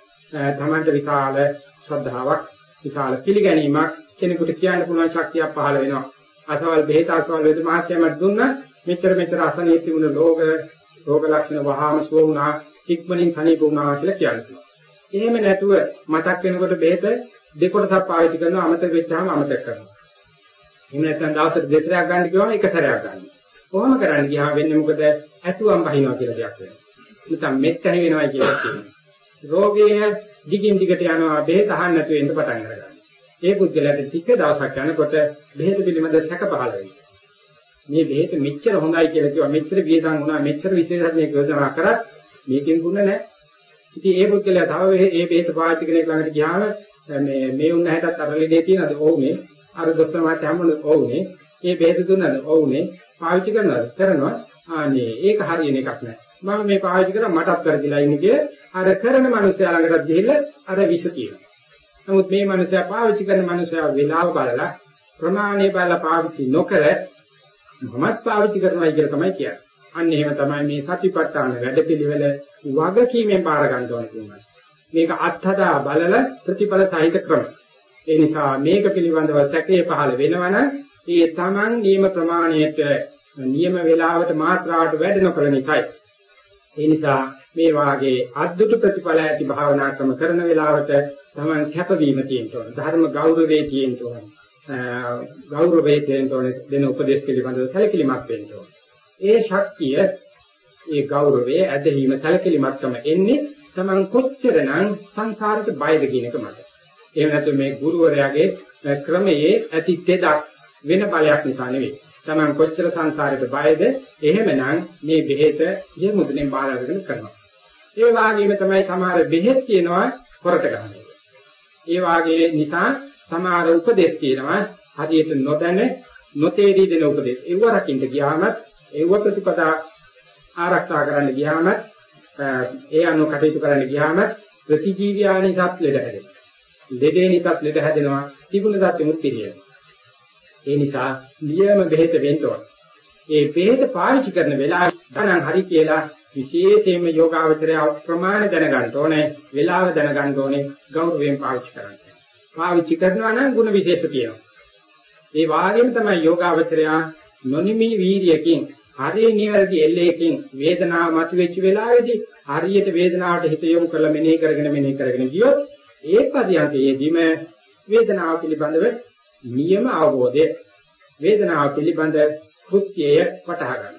තමන්ට විශාල ශ්‍රද්ධාවක් විශාල පිළිගැනීමක් කෙනෙකුට කියන්න පුළුවන් ශක්තියක් පහළ වෙනවා. අසවල් බෙහෙත අසවල් වේද මහත්යමට දුන්නා මෙච්චර මෙච්චර අසනීප වුණ රෝග රෝග ලක්ෂණ වහාම සුව වුණා ඉක්මනින් සනීප වුණා කියලා කියනවා. එහෙම නැතුව මතක් වෙනකොට බෙහෙත දෙකොටසක් පාවිච්චි කරනවා අමතක වෙච්චාම අමතක කරනවා. එහෙම නැත්නම් දවසට දෙසරයක් ගන්න කිව්වම එක සැරයක් ගන්න. කොහොම කරන්න ගියාම වෙන්නේ මොකද? ඇතුවම් බහිනවා කියලා දෙයක් වෙනවා. නැත්නම් මෙත් ඇහි වෙනවා කියලා කියනවා. රෝගය දිගින් දිගට යනවා බෙහෙත අහන්න නැතුව එන්න පටන් ගන්නවා. ඒ පුද්ගලයාට ටික දවසක් යනකොට බෙහෙත පිළිබඳ සැක පහළ වෙනවා. මේ බෙහෙත මෙච්චර හොඳයි කියලා කිව්වා මෙච්චර වියදම් වුණා මෙච්චර විශේෂඥයෙක් යෝජනා කරත් මේකෙන් ගුණ නැහැ. ඉතින් ඒ පුද්ගලයා තව මේ බෙහෙත පාවිච්චි කෙනෙක් ළඟට ගියාම මේ මේ උන්න හැටත් අර ලෙඩේ තියෙනවද? ඔව්නේ. අර දොස්තර මහත්තයා හම්බුනේ ඔව්නේ. මේ බෙහෙත දුන්නද? ඔව්නේ. පාවිච්චි කරනවද? කරනවා. ආනේ ඒක හරියන එකක් නෑ. මම මේ පාවිච්චි කරා මටත් වැරදිලා ඉන්නේ කිය අර කරන මනුස්සයා ළඟට ගිහිල්ලා අර විෂ කියනවා. නමුත් මේ මනුස්සයා පාවිච්චි කරන මනුස්සයා වෙලාව බලලා ප්‍රමාණය බලලා පාවිච්චි නොකර මමත් පාවිච්චි කරනවා කියලා තමයි කියන්නේ. අන්න එහෙම තමයි මේ සතිපට්ඨාන වැඩපිළිවෙල වගකීමෙන් බාර ගන්න ඕනේ කියන්නේ. මේක අත්හදා බලල ප්‍රතිඵල සහිත ක්‍රම. ඒ නිසා මේක පිළිබඳව සැකේ පහළ වෙනවනම් ඒ තමන් නියම ප්‍රමාණයට නියම වේලාවට මාත්‍රාවට වැඩ නොකර නිසායි. ඒ නිසා මේ වාගේ අද්දුට ප්‍රතිඵල ඇති භාවනා ක්‍රම කරන වෙලාවට තමන් කැපවීම තියෙන්න ඕන. ධර්ම ගෞරවයේ තියෙන්න ඕන. ගෞරවයේ තියෙන්න ඕන දෙන උපදේශ පිළිබඳව සැලකිලිමත් වෙන්න ඕන. ඒ ශක්තිය ඒ ගෞරවයේ ඇදහිීම සැලකිලිමත්කම එන්නේ තමන් කොච්චරනම් සංසාරට බයද කියන එක මත. එහෙම නැත්නම් මේ ගුරුවරයාගේ ක්‍රමයේ ඇති තෙදක් වෙන බලයක් නිසා නෙවෙයි. තමන් කොච්චර සංසාරයට බයද එහෙමනම් මේ බෙහෙත යෙමුදුනේ බාර අරගෙන කරනවා. ඒ වාගේම තමයි සමහර බෙහෙත් කියනවා හොරට ගන්න. ඒ වාගේ නිසා සමහර උපදේශ කියනවා හරියට නොදැන නොතේරී දෙන උපදේශ. ඒව රකින්න ගියාම ඒව ප්‍රතිපදා ආරක්ෂා කරන්න ගියාම ඒ අනුව කටයුතු කරන්න ගියාම ප්‍රතිජීවියානිසත් ලෙඩ හැදෙනවා. ලෙඩේ නිසාත් ලෙඩ හැදෙනවා. තිබුණ සත්‍යෙමුත් පිළියෙනවා. ඒ නිසා නියම බෙහෙත වෙන්න ඕන. ඒ බෙහෙත පාවිච්චි කරන වෙලාව ගණන් හරි කියලා විශේෂයෙන්ම යෝගාවචරය ප්‍රමාණ දැනගන්න ඕනේ, වේලාව දැනගන්න ඕනේ, ගෞරවයෙන් පාවිච්චි කරන්න. පාවිච්චි කරනවා නම් ಗುಣ විශේෂ තියෙනවා. ඒ වාගේම තමයි යෝගාවචරය නොනිමි වීර්යකින් හරිය නිවැරදි එල්ලේකින් වේදනාව මතුවෙච්ච වෙලාවේදී හරියට වේදනාවට හිත යොමු කරලා මෙනෙහි කරගෙන මෙනෙහි කරගෙන ගියොත් ඒ පරියන්කයේදීම වේදනාව පිළිබඳව නියම අවබෝධය වේදනාව පිළිබඳ කෘත්‍යය වටහා ගන්න.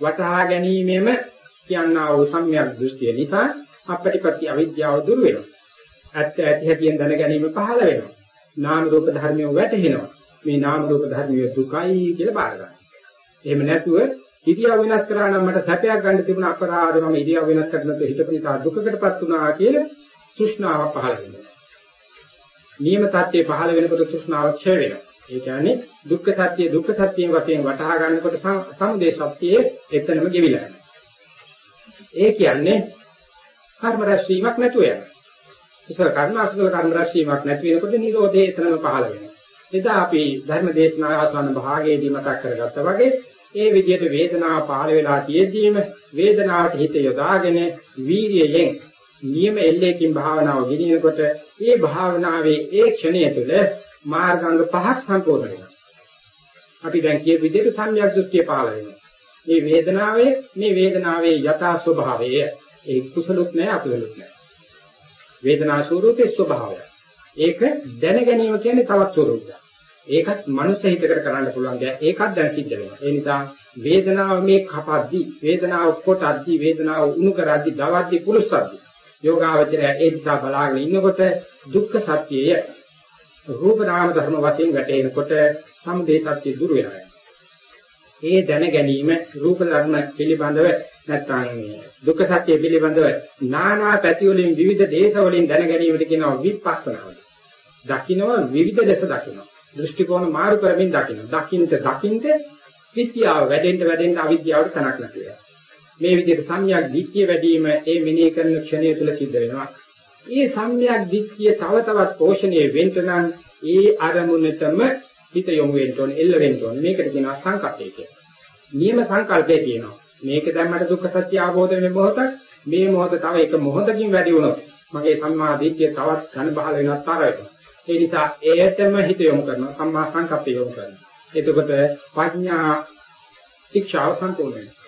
වටහා ගැනීමෙම කියනා වූ සම්‍යක් දෘෂ්ටිය නිසා අපටිපත්‍ය අවිද්‍යාව දුර වෙනවා. ඇත්ත ඇති හැටියෙන් දැන ගැනීම පහළ වෙනවා. නාම රූප ධර්මිය වැටහෙනවා. මේ නාම රූප ධර්මිය දුකයි කියලා බාර ගන්න. එහෙම නැතුව ඉරියව් වෙනස් කරා නම් මට සැපයක් ගන්න තිබුණ අපරාධ මම ඉරියව් වෙනස් කරනකොට හිතපු නිසා දුකකටපත් වුණා කියලා තෘෂ්ණාවක් පහළ වෙනවා. නියම තත්ත්වයේ පහළ වෙනකොට තෘෂ්ණාව ක්ෂය වෙනවා. ඒ කියන්නේ දුක්ඛ සත්‍ය දුක්ඛ සත්‍යයෙන් වශයෙන් වටහා ගන්නකොට සමුදය සත්‍යයේ එතනම ගෙවිලා යනවා. ඒ කියන්නේ කර්ම රැස්වීමක් නැතුව යනවා. කුසල කර්ම අකුසල කර්ම රැස්වීමක් නැති වෙනකොට නිරෝධය එතනම පහළ වෙනවා. එදා අපි ධර්ම දේශනාව ආසන්න භාගයේදී මතක් කරගත්තා වගේ ඒ විදිහට වේදනාව පහළ වෙලා තියෙද්දීම වේදනාවට හිත යොදාගෙන වීර්යයෙන් නියම එල්ලේකින් භාවනාව ගෙනියනකොට ඒ භාවනාවේ ඒ ක්ෂණය තුළ මාර්ගාංග පහක් සම්පූර්ණ වෙනවා. අපි දැන් කිය විදිහට සම්‍යක් දෘෂ්ටිය පහළ වෙනවා. මේ වේදනාවේ මේ වේදනාවේ යථා ස්වභාවය ඒ කුසලුත් නැහැ අකුසලුත් නැහැ. වේදනා ස්වરૂපේ ස්වභාවය. ඒක දැන ගැනීම කියන්නේ තවත් ස්වરૂපයක්. ඒකත් මනුස්ස හිතකට කරන්න පුළුවන් දෙයක්. ඒකත් දැන් සිද්ධ වෙනවා. ඒ නිසා වේදනාව මේ කපද්දි, වේදනාව කොටද්දි, වේදනාව උණු කරද්දි, දවද්දි, පුරුස්සද්දි යෝගාවචරය ඒ දිහා බලාගෙන ඉන්නකොට දුක්ඛ සත්‍යය රූප නාම ධර්ම වශයෙන් වැටෙනකොට සමුදේ සත්‍ය දුර වෙනවා. ඒ දැන ගැනීම රූප ධර්ම පිළිබඳව නැත්නම් දුක්ඛ සත්‍ය පිළිබඳව නානා පැති වලින් විවිධ දේශ වලින් දැන ගැනීමට කියනවා විපස්සනාව. දකින්නවා විවිධ දේශ දකින්නවා. දෘෂ්ටි කෝණ මාරු කරමින් දකින්නවා. දකින්ට දකින්ට විද්‍යාව වැඩෙන්න වැඩෙන්න අවිද්‍යාවට තනක් නැති වෙනවා. මේ විදිහට සම්‍යක් දිට්ඨිය වැඩිම ඒ මෙනෙහි කරන ක්ෂණය තුළ සිද්ධ වෙනවා. මේ සම්‍යක් දිට්ඨිය තව තවත් පෝෂණය වෙන්න නම් ඒ අරමුණටම හිත යොමු වෙන්න ඕනේ, එල්ල වෙන්න ඕනේ. මේකට කියනවා සංකප්පය කියලා. නියම සංකල්පය කියනවා. මේක දැන් මට දුක්ඛ සත්‍ය අවබෝධ වෙන මොහොතක් මේ මොහොත තව එක මොහොතකින් වැඩි වුණොත් මගේ සම්මා දිට්ඨිය තවත් ඝන බහල වෙනවත් තර වෙනවා. ඒ නිසා ඒයටම හිත යොමු කරනවා සම්මා සංකප්පය යොමු කරනවා. එතකොට ප්‍රඥා ශික්ෂාව සම්පූර්ණ වෙනවා.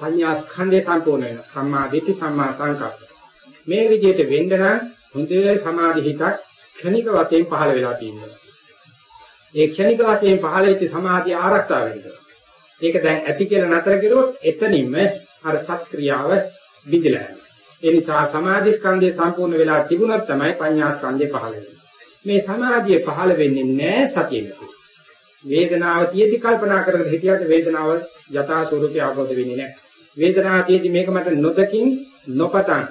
පඤ්ඤා ස්කන්ධේ සම්පූර්ණ වෙනවා. සම්මා දිට්ඨි සම්මා සංකප්ප. මේ විදිහට වෙන්න නම් හොඳේ සමාධි හිතක් ක්ෂණික වශයෙන් පහළ වෙලා තියෙනවා. ඒ ක්ෂණික වශයෙන් පහළ වෙච්ච සමාධිය ආරක්ෂා වෙනවා. ඒක දැන් ඇති කියලා නතර කෙරුවොත් එතනින්ම අර සත්ක්‍රියාව විදිලා යනවා. ඒ නිසා සමාධි ස්කන්ධය සම්පූර්ණ වෙලා තිබුණොත් තමයි පඤ්ඤා ස්කන්ධය පහළ වෙන්නේ. මේ සමාධිය පහළ වෙන්නේ නැහැ සතියෙක. වේදනාව තියෙදි කල්පනා කරගෙන හිටියට වේදනාව යථා ස්වરૂපය අවබෝධ වෙන්නේ නැහැ. වේදනාවේදී මේක මට නොදකින් නොපතන්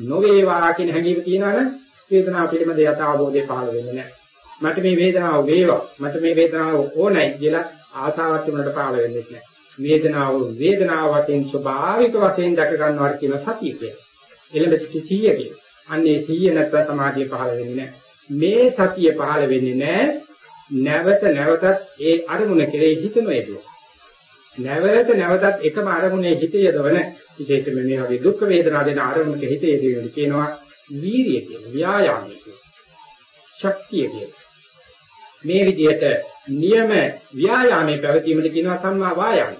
නොවේවා කියන හැඟීම තියනවනම් වේදනාව පිළිබඳ යථා අවබෝධය පහළ වෙන්නේ නැහැ. මට මේ වේදනාව වේවා මට මේ වේදනාව ඕනයි කියලා ආසාවක් තිබුණට පහළ වෙන්නේ නැහැ. වේදනාව වේදනාව වශයෙන් ස්වභාවික වශයෙන් දැක ගන්නවා කියන සතිය කියන්නේ. එළඹ සිටි සීය කියන්නේ. අන්නේ සීය නැත්නම් සමාධිය පහළ වෙන්නේ නැහැ. මේ සතිය පහළ වෙන්නේ නැහැ. නැවත නැවතත් ඒ අරමුණ කෙරෙහි හිතන එදුව. නැවත නැවතත් එකම අරමුණේ හිත යොදවන විශේෂයෙන්ම මේ වගේ දුක් වේදනා දෙන අරමුණක හිත යොදවන කියනවා වීරිය කියලා ව්‍යායාමය කියලා. ශක්තිය කියලා. මේ විදිහට නියම ව්‍යායාමයේ පැවතීමද කියනවා සම්මා වායාම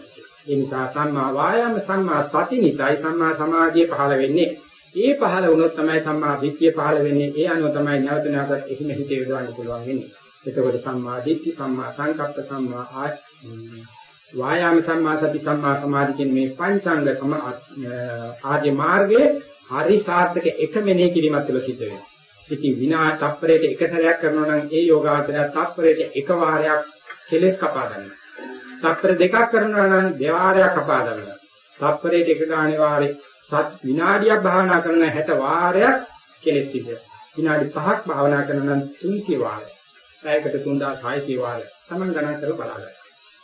ඒ නිසා සම්මා වායාම සම්මා සති නිසායි සම්මා සමාධිය පහළ වෙන්නේ. ඒ පහළ වුණොත් තමයි සම්මා දිට්ඨිය පහළ වෙන්නේ. ඒ අනුව තමයි නැවත නැවතත් එහිම හිත යොදවන්න පුළුවන් වෙන්නේ. එතකොට සම්මා දිට්ඨි සම්මා සංකප්ප සම්මා වායාම සම්මා සති සම්මා සමාධි කියන මේ පංචාංග සම ආදී මාර්ගයේ හරි සාර්ථක එක මෙනෙහි කිරීමත් තුළ සිද්ධ වෙනවා. ඉතින් විනා තප්පරයට එක සැරයක් කරනවා නම් ඒ යෝගාවචරය තප්පරයට එක වාරයක් කෙලස් කපා ගන්නවා. තප්පර දෙකක් කරනවා නම් දෙවාරයක් කපා ගන්නවා. තප්පරයට එක ගානේ වාරේ සත් විනාඩියක් භාවනා කරන 60 වාරයක් කෙලස් සිද්ධ. විනාඩි 5ක් භාවනා කරනවා නම් 300 වාරයක්. පැයකට 3600 වාරයක්. Taman ගණන් කරලා බලන්න.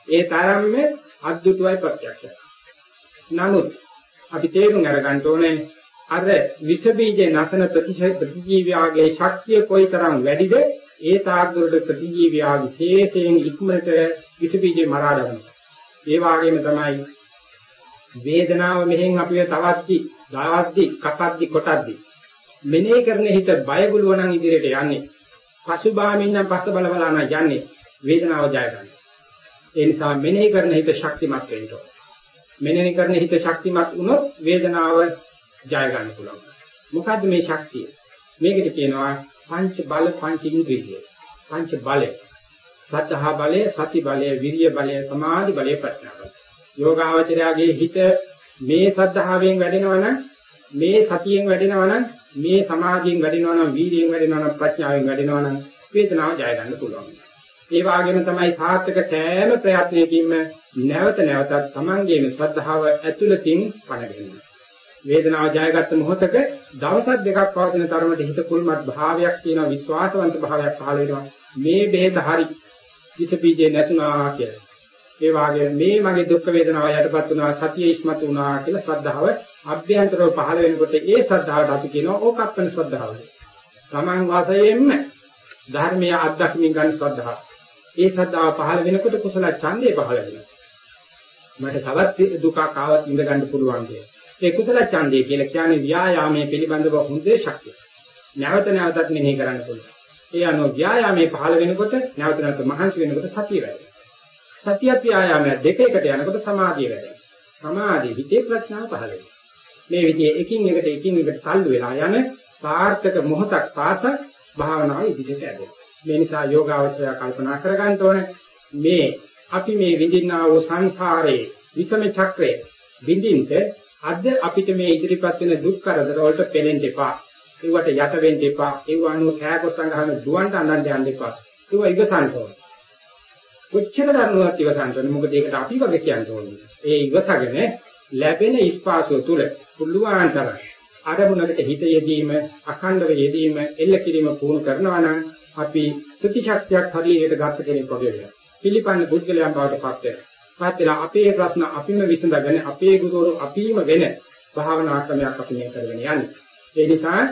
ඒ තරම්ම අද්දුටුවයි ප්‍රත්‍යක්ෂයි. නමුත් අපි තේරුම් අරගන්න ඕනේ අර විස බීජේ නැසන ප්‍රතිජීවයාගේ ශක්තිය කොයිතරම් වැඩිද ඒ තාක් දුරට ප්‍රතිජීවයා විශේෂයෙන් ඉක්මනට විස බීජේ මරා දමනවා. ඒ වගේම තමයි වේදනාව මෙහෙන් අපිව තවත්දි, දාවද්දි, කපද්දි, කොටද්දි මෙනෙහි කරන හිත බයගුලුව නම් ඉදිරියට යන්නේ. පසුබාමින් නම් පස්ස බල බලා නම් යන්නේ වේදනාව ජය ගන්න. ඒ නිසා මෙනෙහි කරන හිත ශක්තිමත් වෙන්න ඕන. මෙනෙහි කරන හිත ශක්තිමත් වුණොත් වේදනාව ජය ගන්න පුළුවන්. මොකද්ද මේ ශක්තිය? මේකට කියනවා පංච බල පංච ඉන්ද්‍රිය. පංච බලය. සත්‍හා බලය, සති බලය, විරිය බලය, සමාධි බලය, ප්‍රඥා බලය. යෝගාවචරයාගේ හිත මේ සද්ධාවෙන් වැඩෙනවනම් මේ සතියෙන් වැඩෙනවනම් මේ සමාධියෙන් වැඩෙනවනම් වීර්යයෙන් වැඩෙනවනම් ප්‍රඥාවෙන් වැඩෙනවනම් වේදනාව ජය ගන්න පුළුවන්. ඒ වගේම තමයි සාර්ථක සෑම ප්‍රයත්නයකින්ම නැවත නැවතත් Tamangeම ශ්‍රද්ධාව ඇතුළතින් පණගෙන වේදනාව ජයගත්ත මොහොතක දවස් දෙකක් පවතින තරමට හිත කුල්මත් භාවයක් තියෙන විශ්වාසවන්ත භාවයක් පහළ වෙනවා මේ බෙහෙත හරි විස බීජේ නැසුණා කියලා. ඒ වගේම මේ මගේ දුක් වේදනාව යටපත් වුණා සතිය ඉස්මතු වුණා කියලා ශ්‍රද්ධාව අභ්‍යන්තරව පහළ වෙනකොට ඒ ශ්‍රද්ධාවට අපි කියනවා ඕකප්පන ශ්‍රද්ධාව. Taman වාසයෙන්ම ධර්මීය අත්දැකීම් ගන්න ශ්‍රද්ධාව. ඒ ශ්‍රද්ධාව පහළ වෙනකොට කුසල ඡන්දය පහළ වෙනවා. මට තවත් දුකක් ආවත් ඉඳ ගන්න පුළුවන් දෙයක්. ඒ කුසල ඡන්දය කියලා කියන්නේ ව්‍යායාමයේ පිළිබඳව හොඳ ශක්තිය. නැවත නැවතත් මෙනෙහි කරන්න පුළුවන්. ඒ අනුව ව්‍යායාමයේ පහළ වෙනකොට නැවත නැවත මහන්සි වෙනකොට සතිය වැඩි. සතිය ව්‍යායාමය දෙක එකට යනකොට සමාධිය වැඩි. සමාධිය හිතේ ප්‍රඥාව පහළ වෙනවා. මේ විදිහේ එකින් එකට එකින් එකට තල්ලු වෙලා යන සාර්ථක මොහොතක් පාස භාවනාව ඉදිරියට ඇදෙනවා. මේ නිසා යෝගාවචරය කල්පනා කරගන්න ඕනේ මේ අපි මේ විඳින්නා වූ සංසාරයේ විසම චක්‍රයේ විඳින්ට අද අපිට මේ ඉදිරිපත් වෙන දුක් කරදර වලට පෙලෙන්න එපා. ඒවට යට වෙන්න එපා. ඒව අනුව කෑකොස්සන් ගහන දුවන්ට අඬන්න යන්න එපා. ඒව ඉවසන්න ඕනේ. කොච්චර දරුණුවක් ඉවසන්න ඕනේ. මොකද ඒකට අපි වගේ කියන්න ඕනේ. ඒ ඉවසගෙන ලැබෙන ස්පාසුව තුල පුළුවන් තරම් අරමුණකට හිත යෙදීම, අඛණ්ඩව යෙදීම, එල්ල කිරීම පුහුණු කරනවා නම් අපි ප්‍රතිශක්තියක් හරියට ගත කෙනෙක් වගේ වෙනවා. පිළිපන්න පුද්ගලයන් බවට පත් වෙනවා. පත් වෙලා අපේ ප්‍රශ්න අපිම විසඳගෙන අපේ ගුරුවරු අපිම වෙන භාවනා ක්‍රමයක් අපි මේ කරගෙන යන්නේ. ඒ නිසා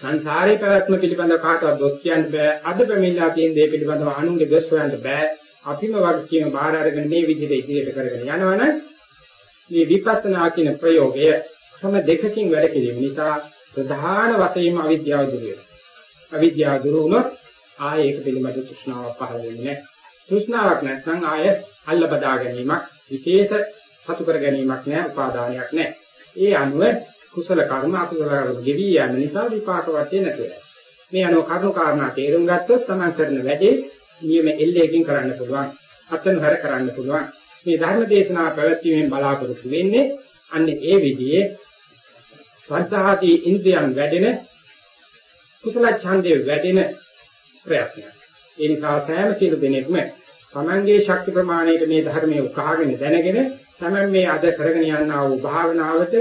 සංසාරේ පැවැත්ම පිළිබඳව කාටවත් දොස් කියන්න බෑ. අද පැමිණලා තියෙන දේ පිළිබඳව අනුන්ගේ දොස් හොයන්න බෑ. අපිම වගේ කියන බාහිර අරගෙන මේ විදිහට ඉදිරියට කරගෙන යනවනම් මේ විපස්සනා කියන ප්‍රයෝගය ක්‍රම දෙකකින් වැඩ කිරීම නිසා ප්‍රධාන වශයෙන්ම අවිද්‍යාව දුර වෙනවා. අවිද්‍යාව දුරු වුණොත් ආයේ ඒක පිළිබඳ තෘෂ්ණාවක් පහළ වෙන්නේ නැහැ. තෘෂ්ණාවක් නැත්නම් ආය අල්ල බදා ගැනීමක් විශේෂ සතු කර ගැනීමක් නැහැ, උපාදානයක් නැහැ. ඒ අනුව කුසල කර්ම අකුසල කර්ම ගෙවි යන නිසා විපාක වටේ නැතුව. මේ අනුව කර්ම කාරණා තේරුම් ගත්තොත් තමයි කරන වැඩේ නියම එල්ලේකින් කරන්න පුළුවන්. අතන හැර කරන්න පුළුවන්. මේ ධර්ම දේශනාව පැවැත්වීමෙන් බලාපොරොත්තු වෙන්නේ අන්නේ ඒ විදිහේ සංසහාදී ඉන්ද්‍රියන් වැඩෙන කුසල ඡන්දේ වැඩෙන ප්‍රයත්නයක්. ඒ නිසා සෑම සීල දෙනෙක්ම තමන්ගේ ශක්ති ප්‍රමාණයට මේ ධර්මයේ උකහාගෙන දැනගෙන තමන් මේ අද කරගෙන යනා වූ භාවනාවට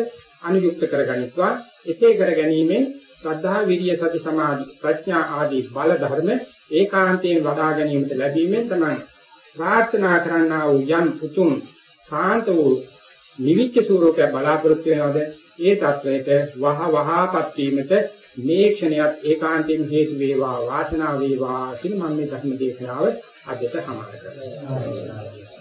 අනුයුක්ත කරගනිත්වා එසේ කර ගැනීමෙන් ශ්‍රද්ධා විරිය සති සමාධි ප්‍රඥා ආදී බල ධර්ම ඒකාන්තයෙන් වඩා ගැනීමට ලැබීමෙන් තමයි ප්‍රාර්ථනා කරන්නා වූ යම් උතුම් සාන්ත වූ නිවිච්ච ස්වરૂපය බලාපොරොත්තු වෙනවද ඒ தත්වයට වහ වහාපත් වීමට මේ ක්ෂණයත් ඒකාන්තයෙන් හේතු වේවා වාසනාව වේවා කියන මම මේ ධර්ම දේශනාව අදට සමාප්ත කරනවා.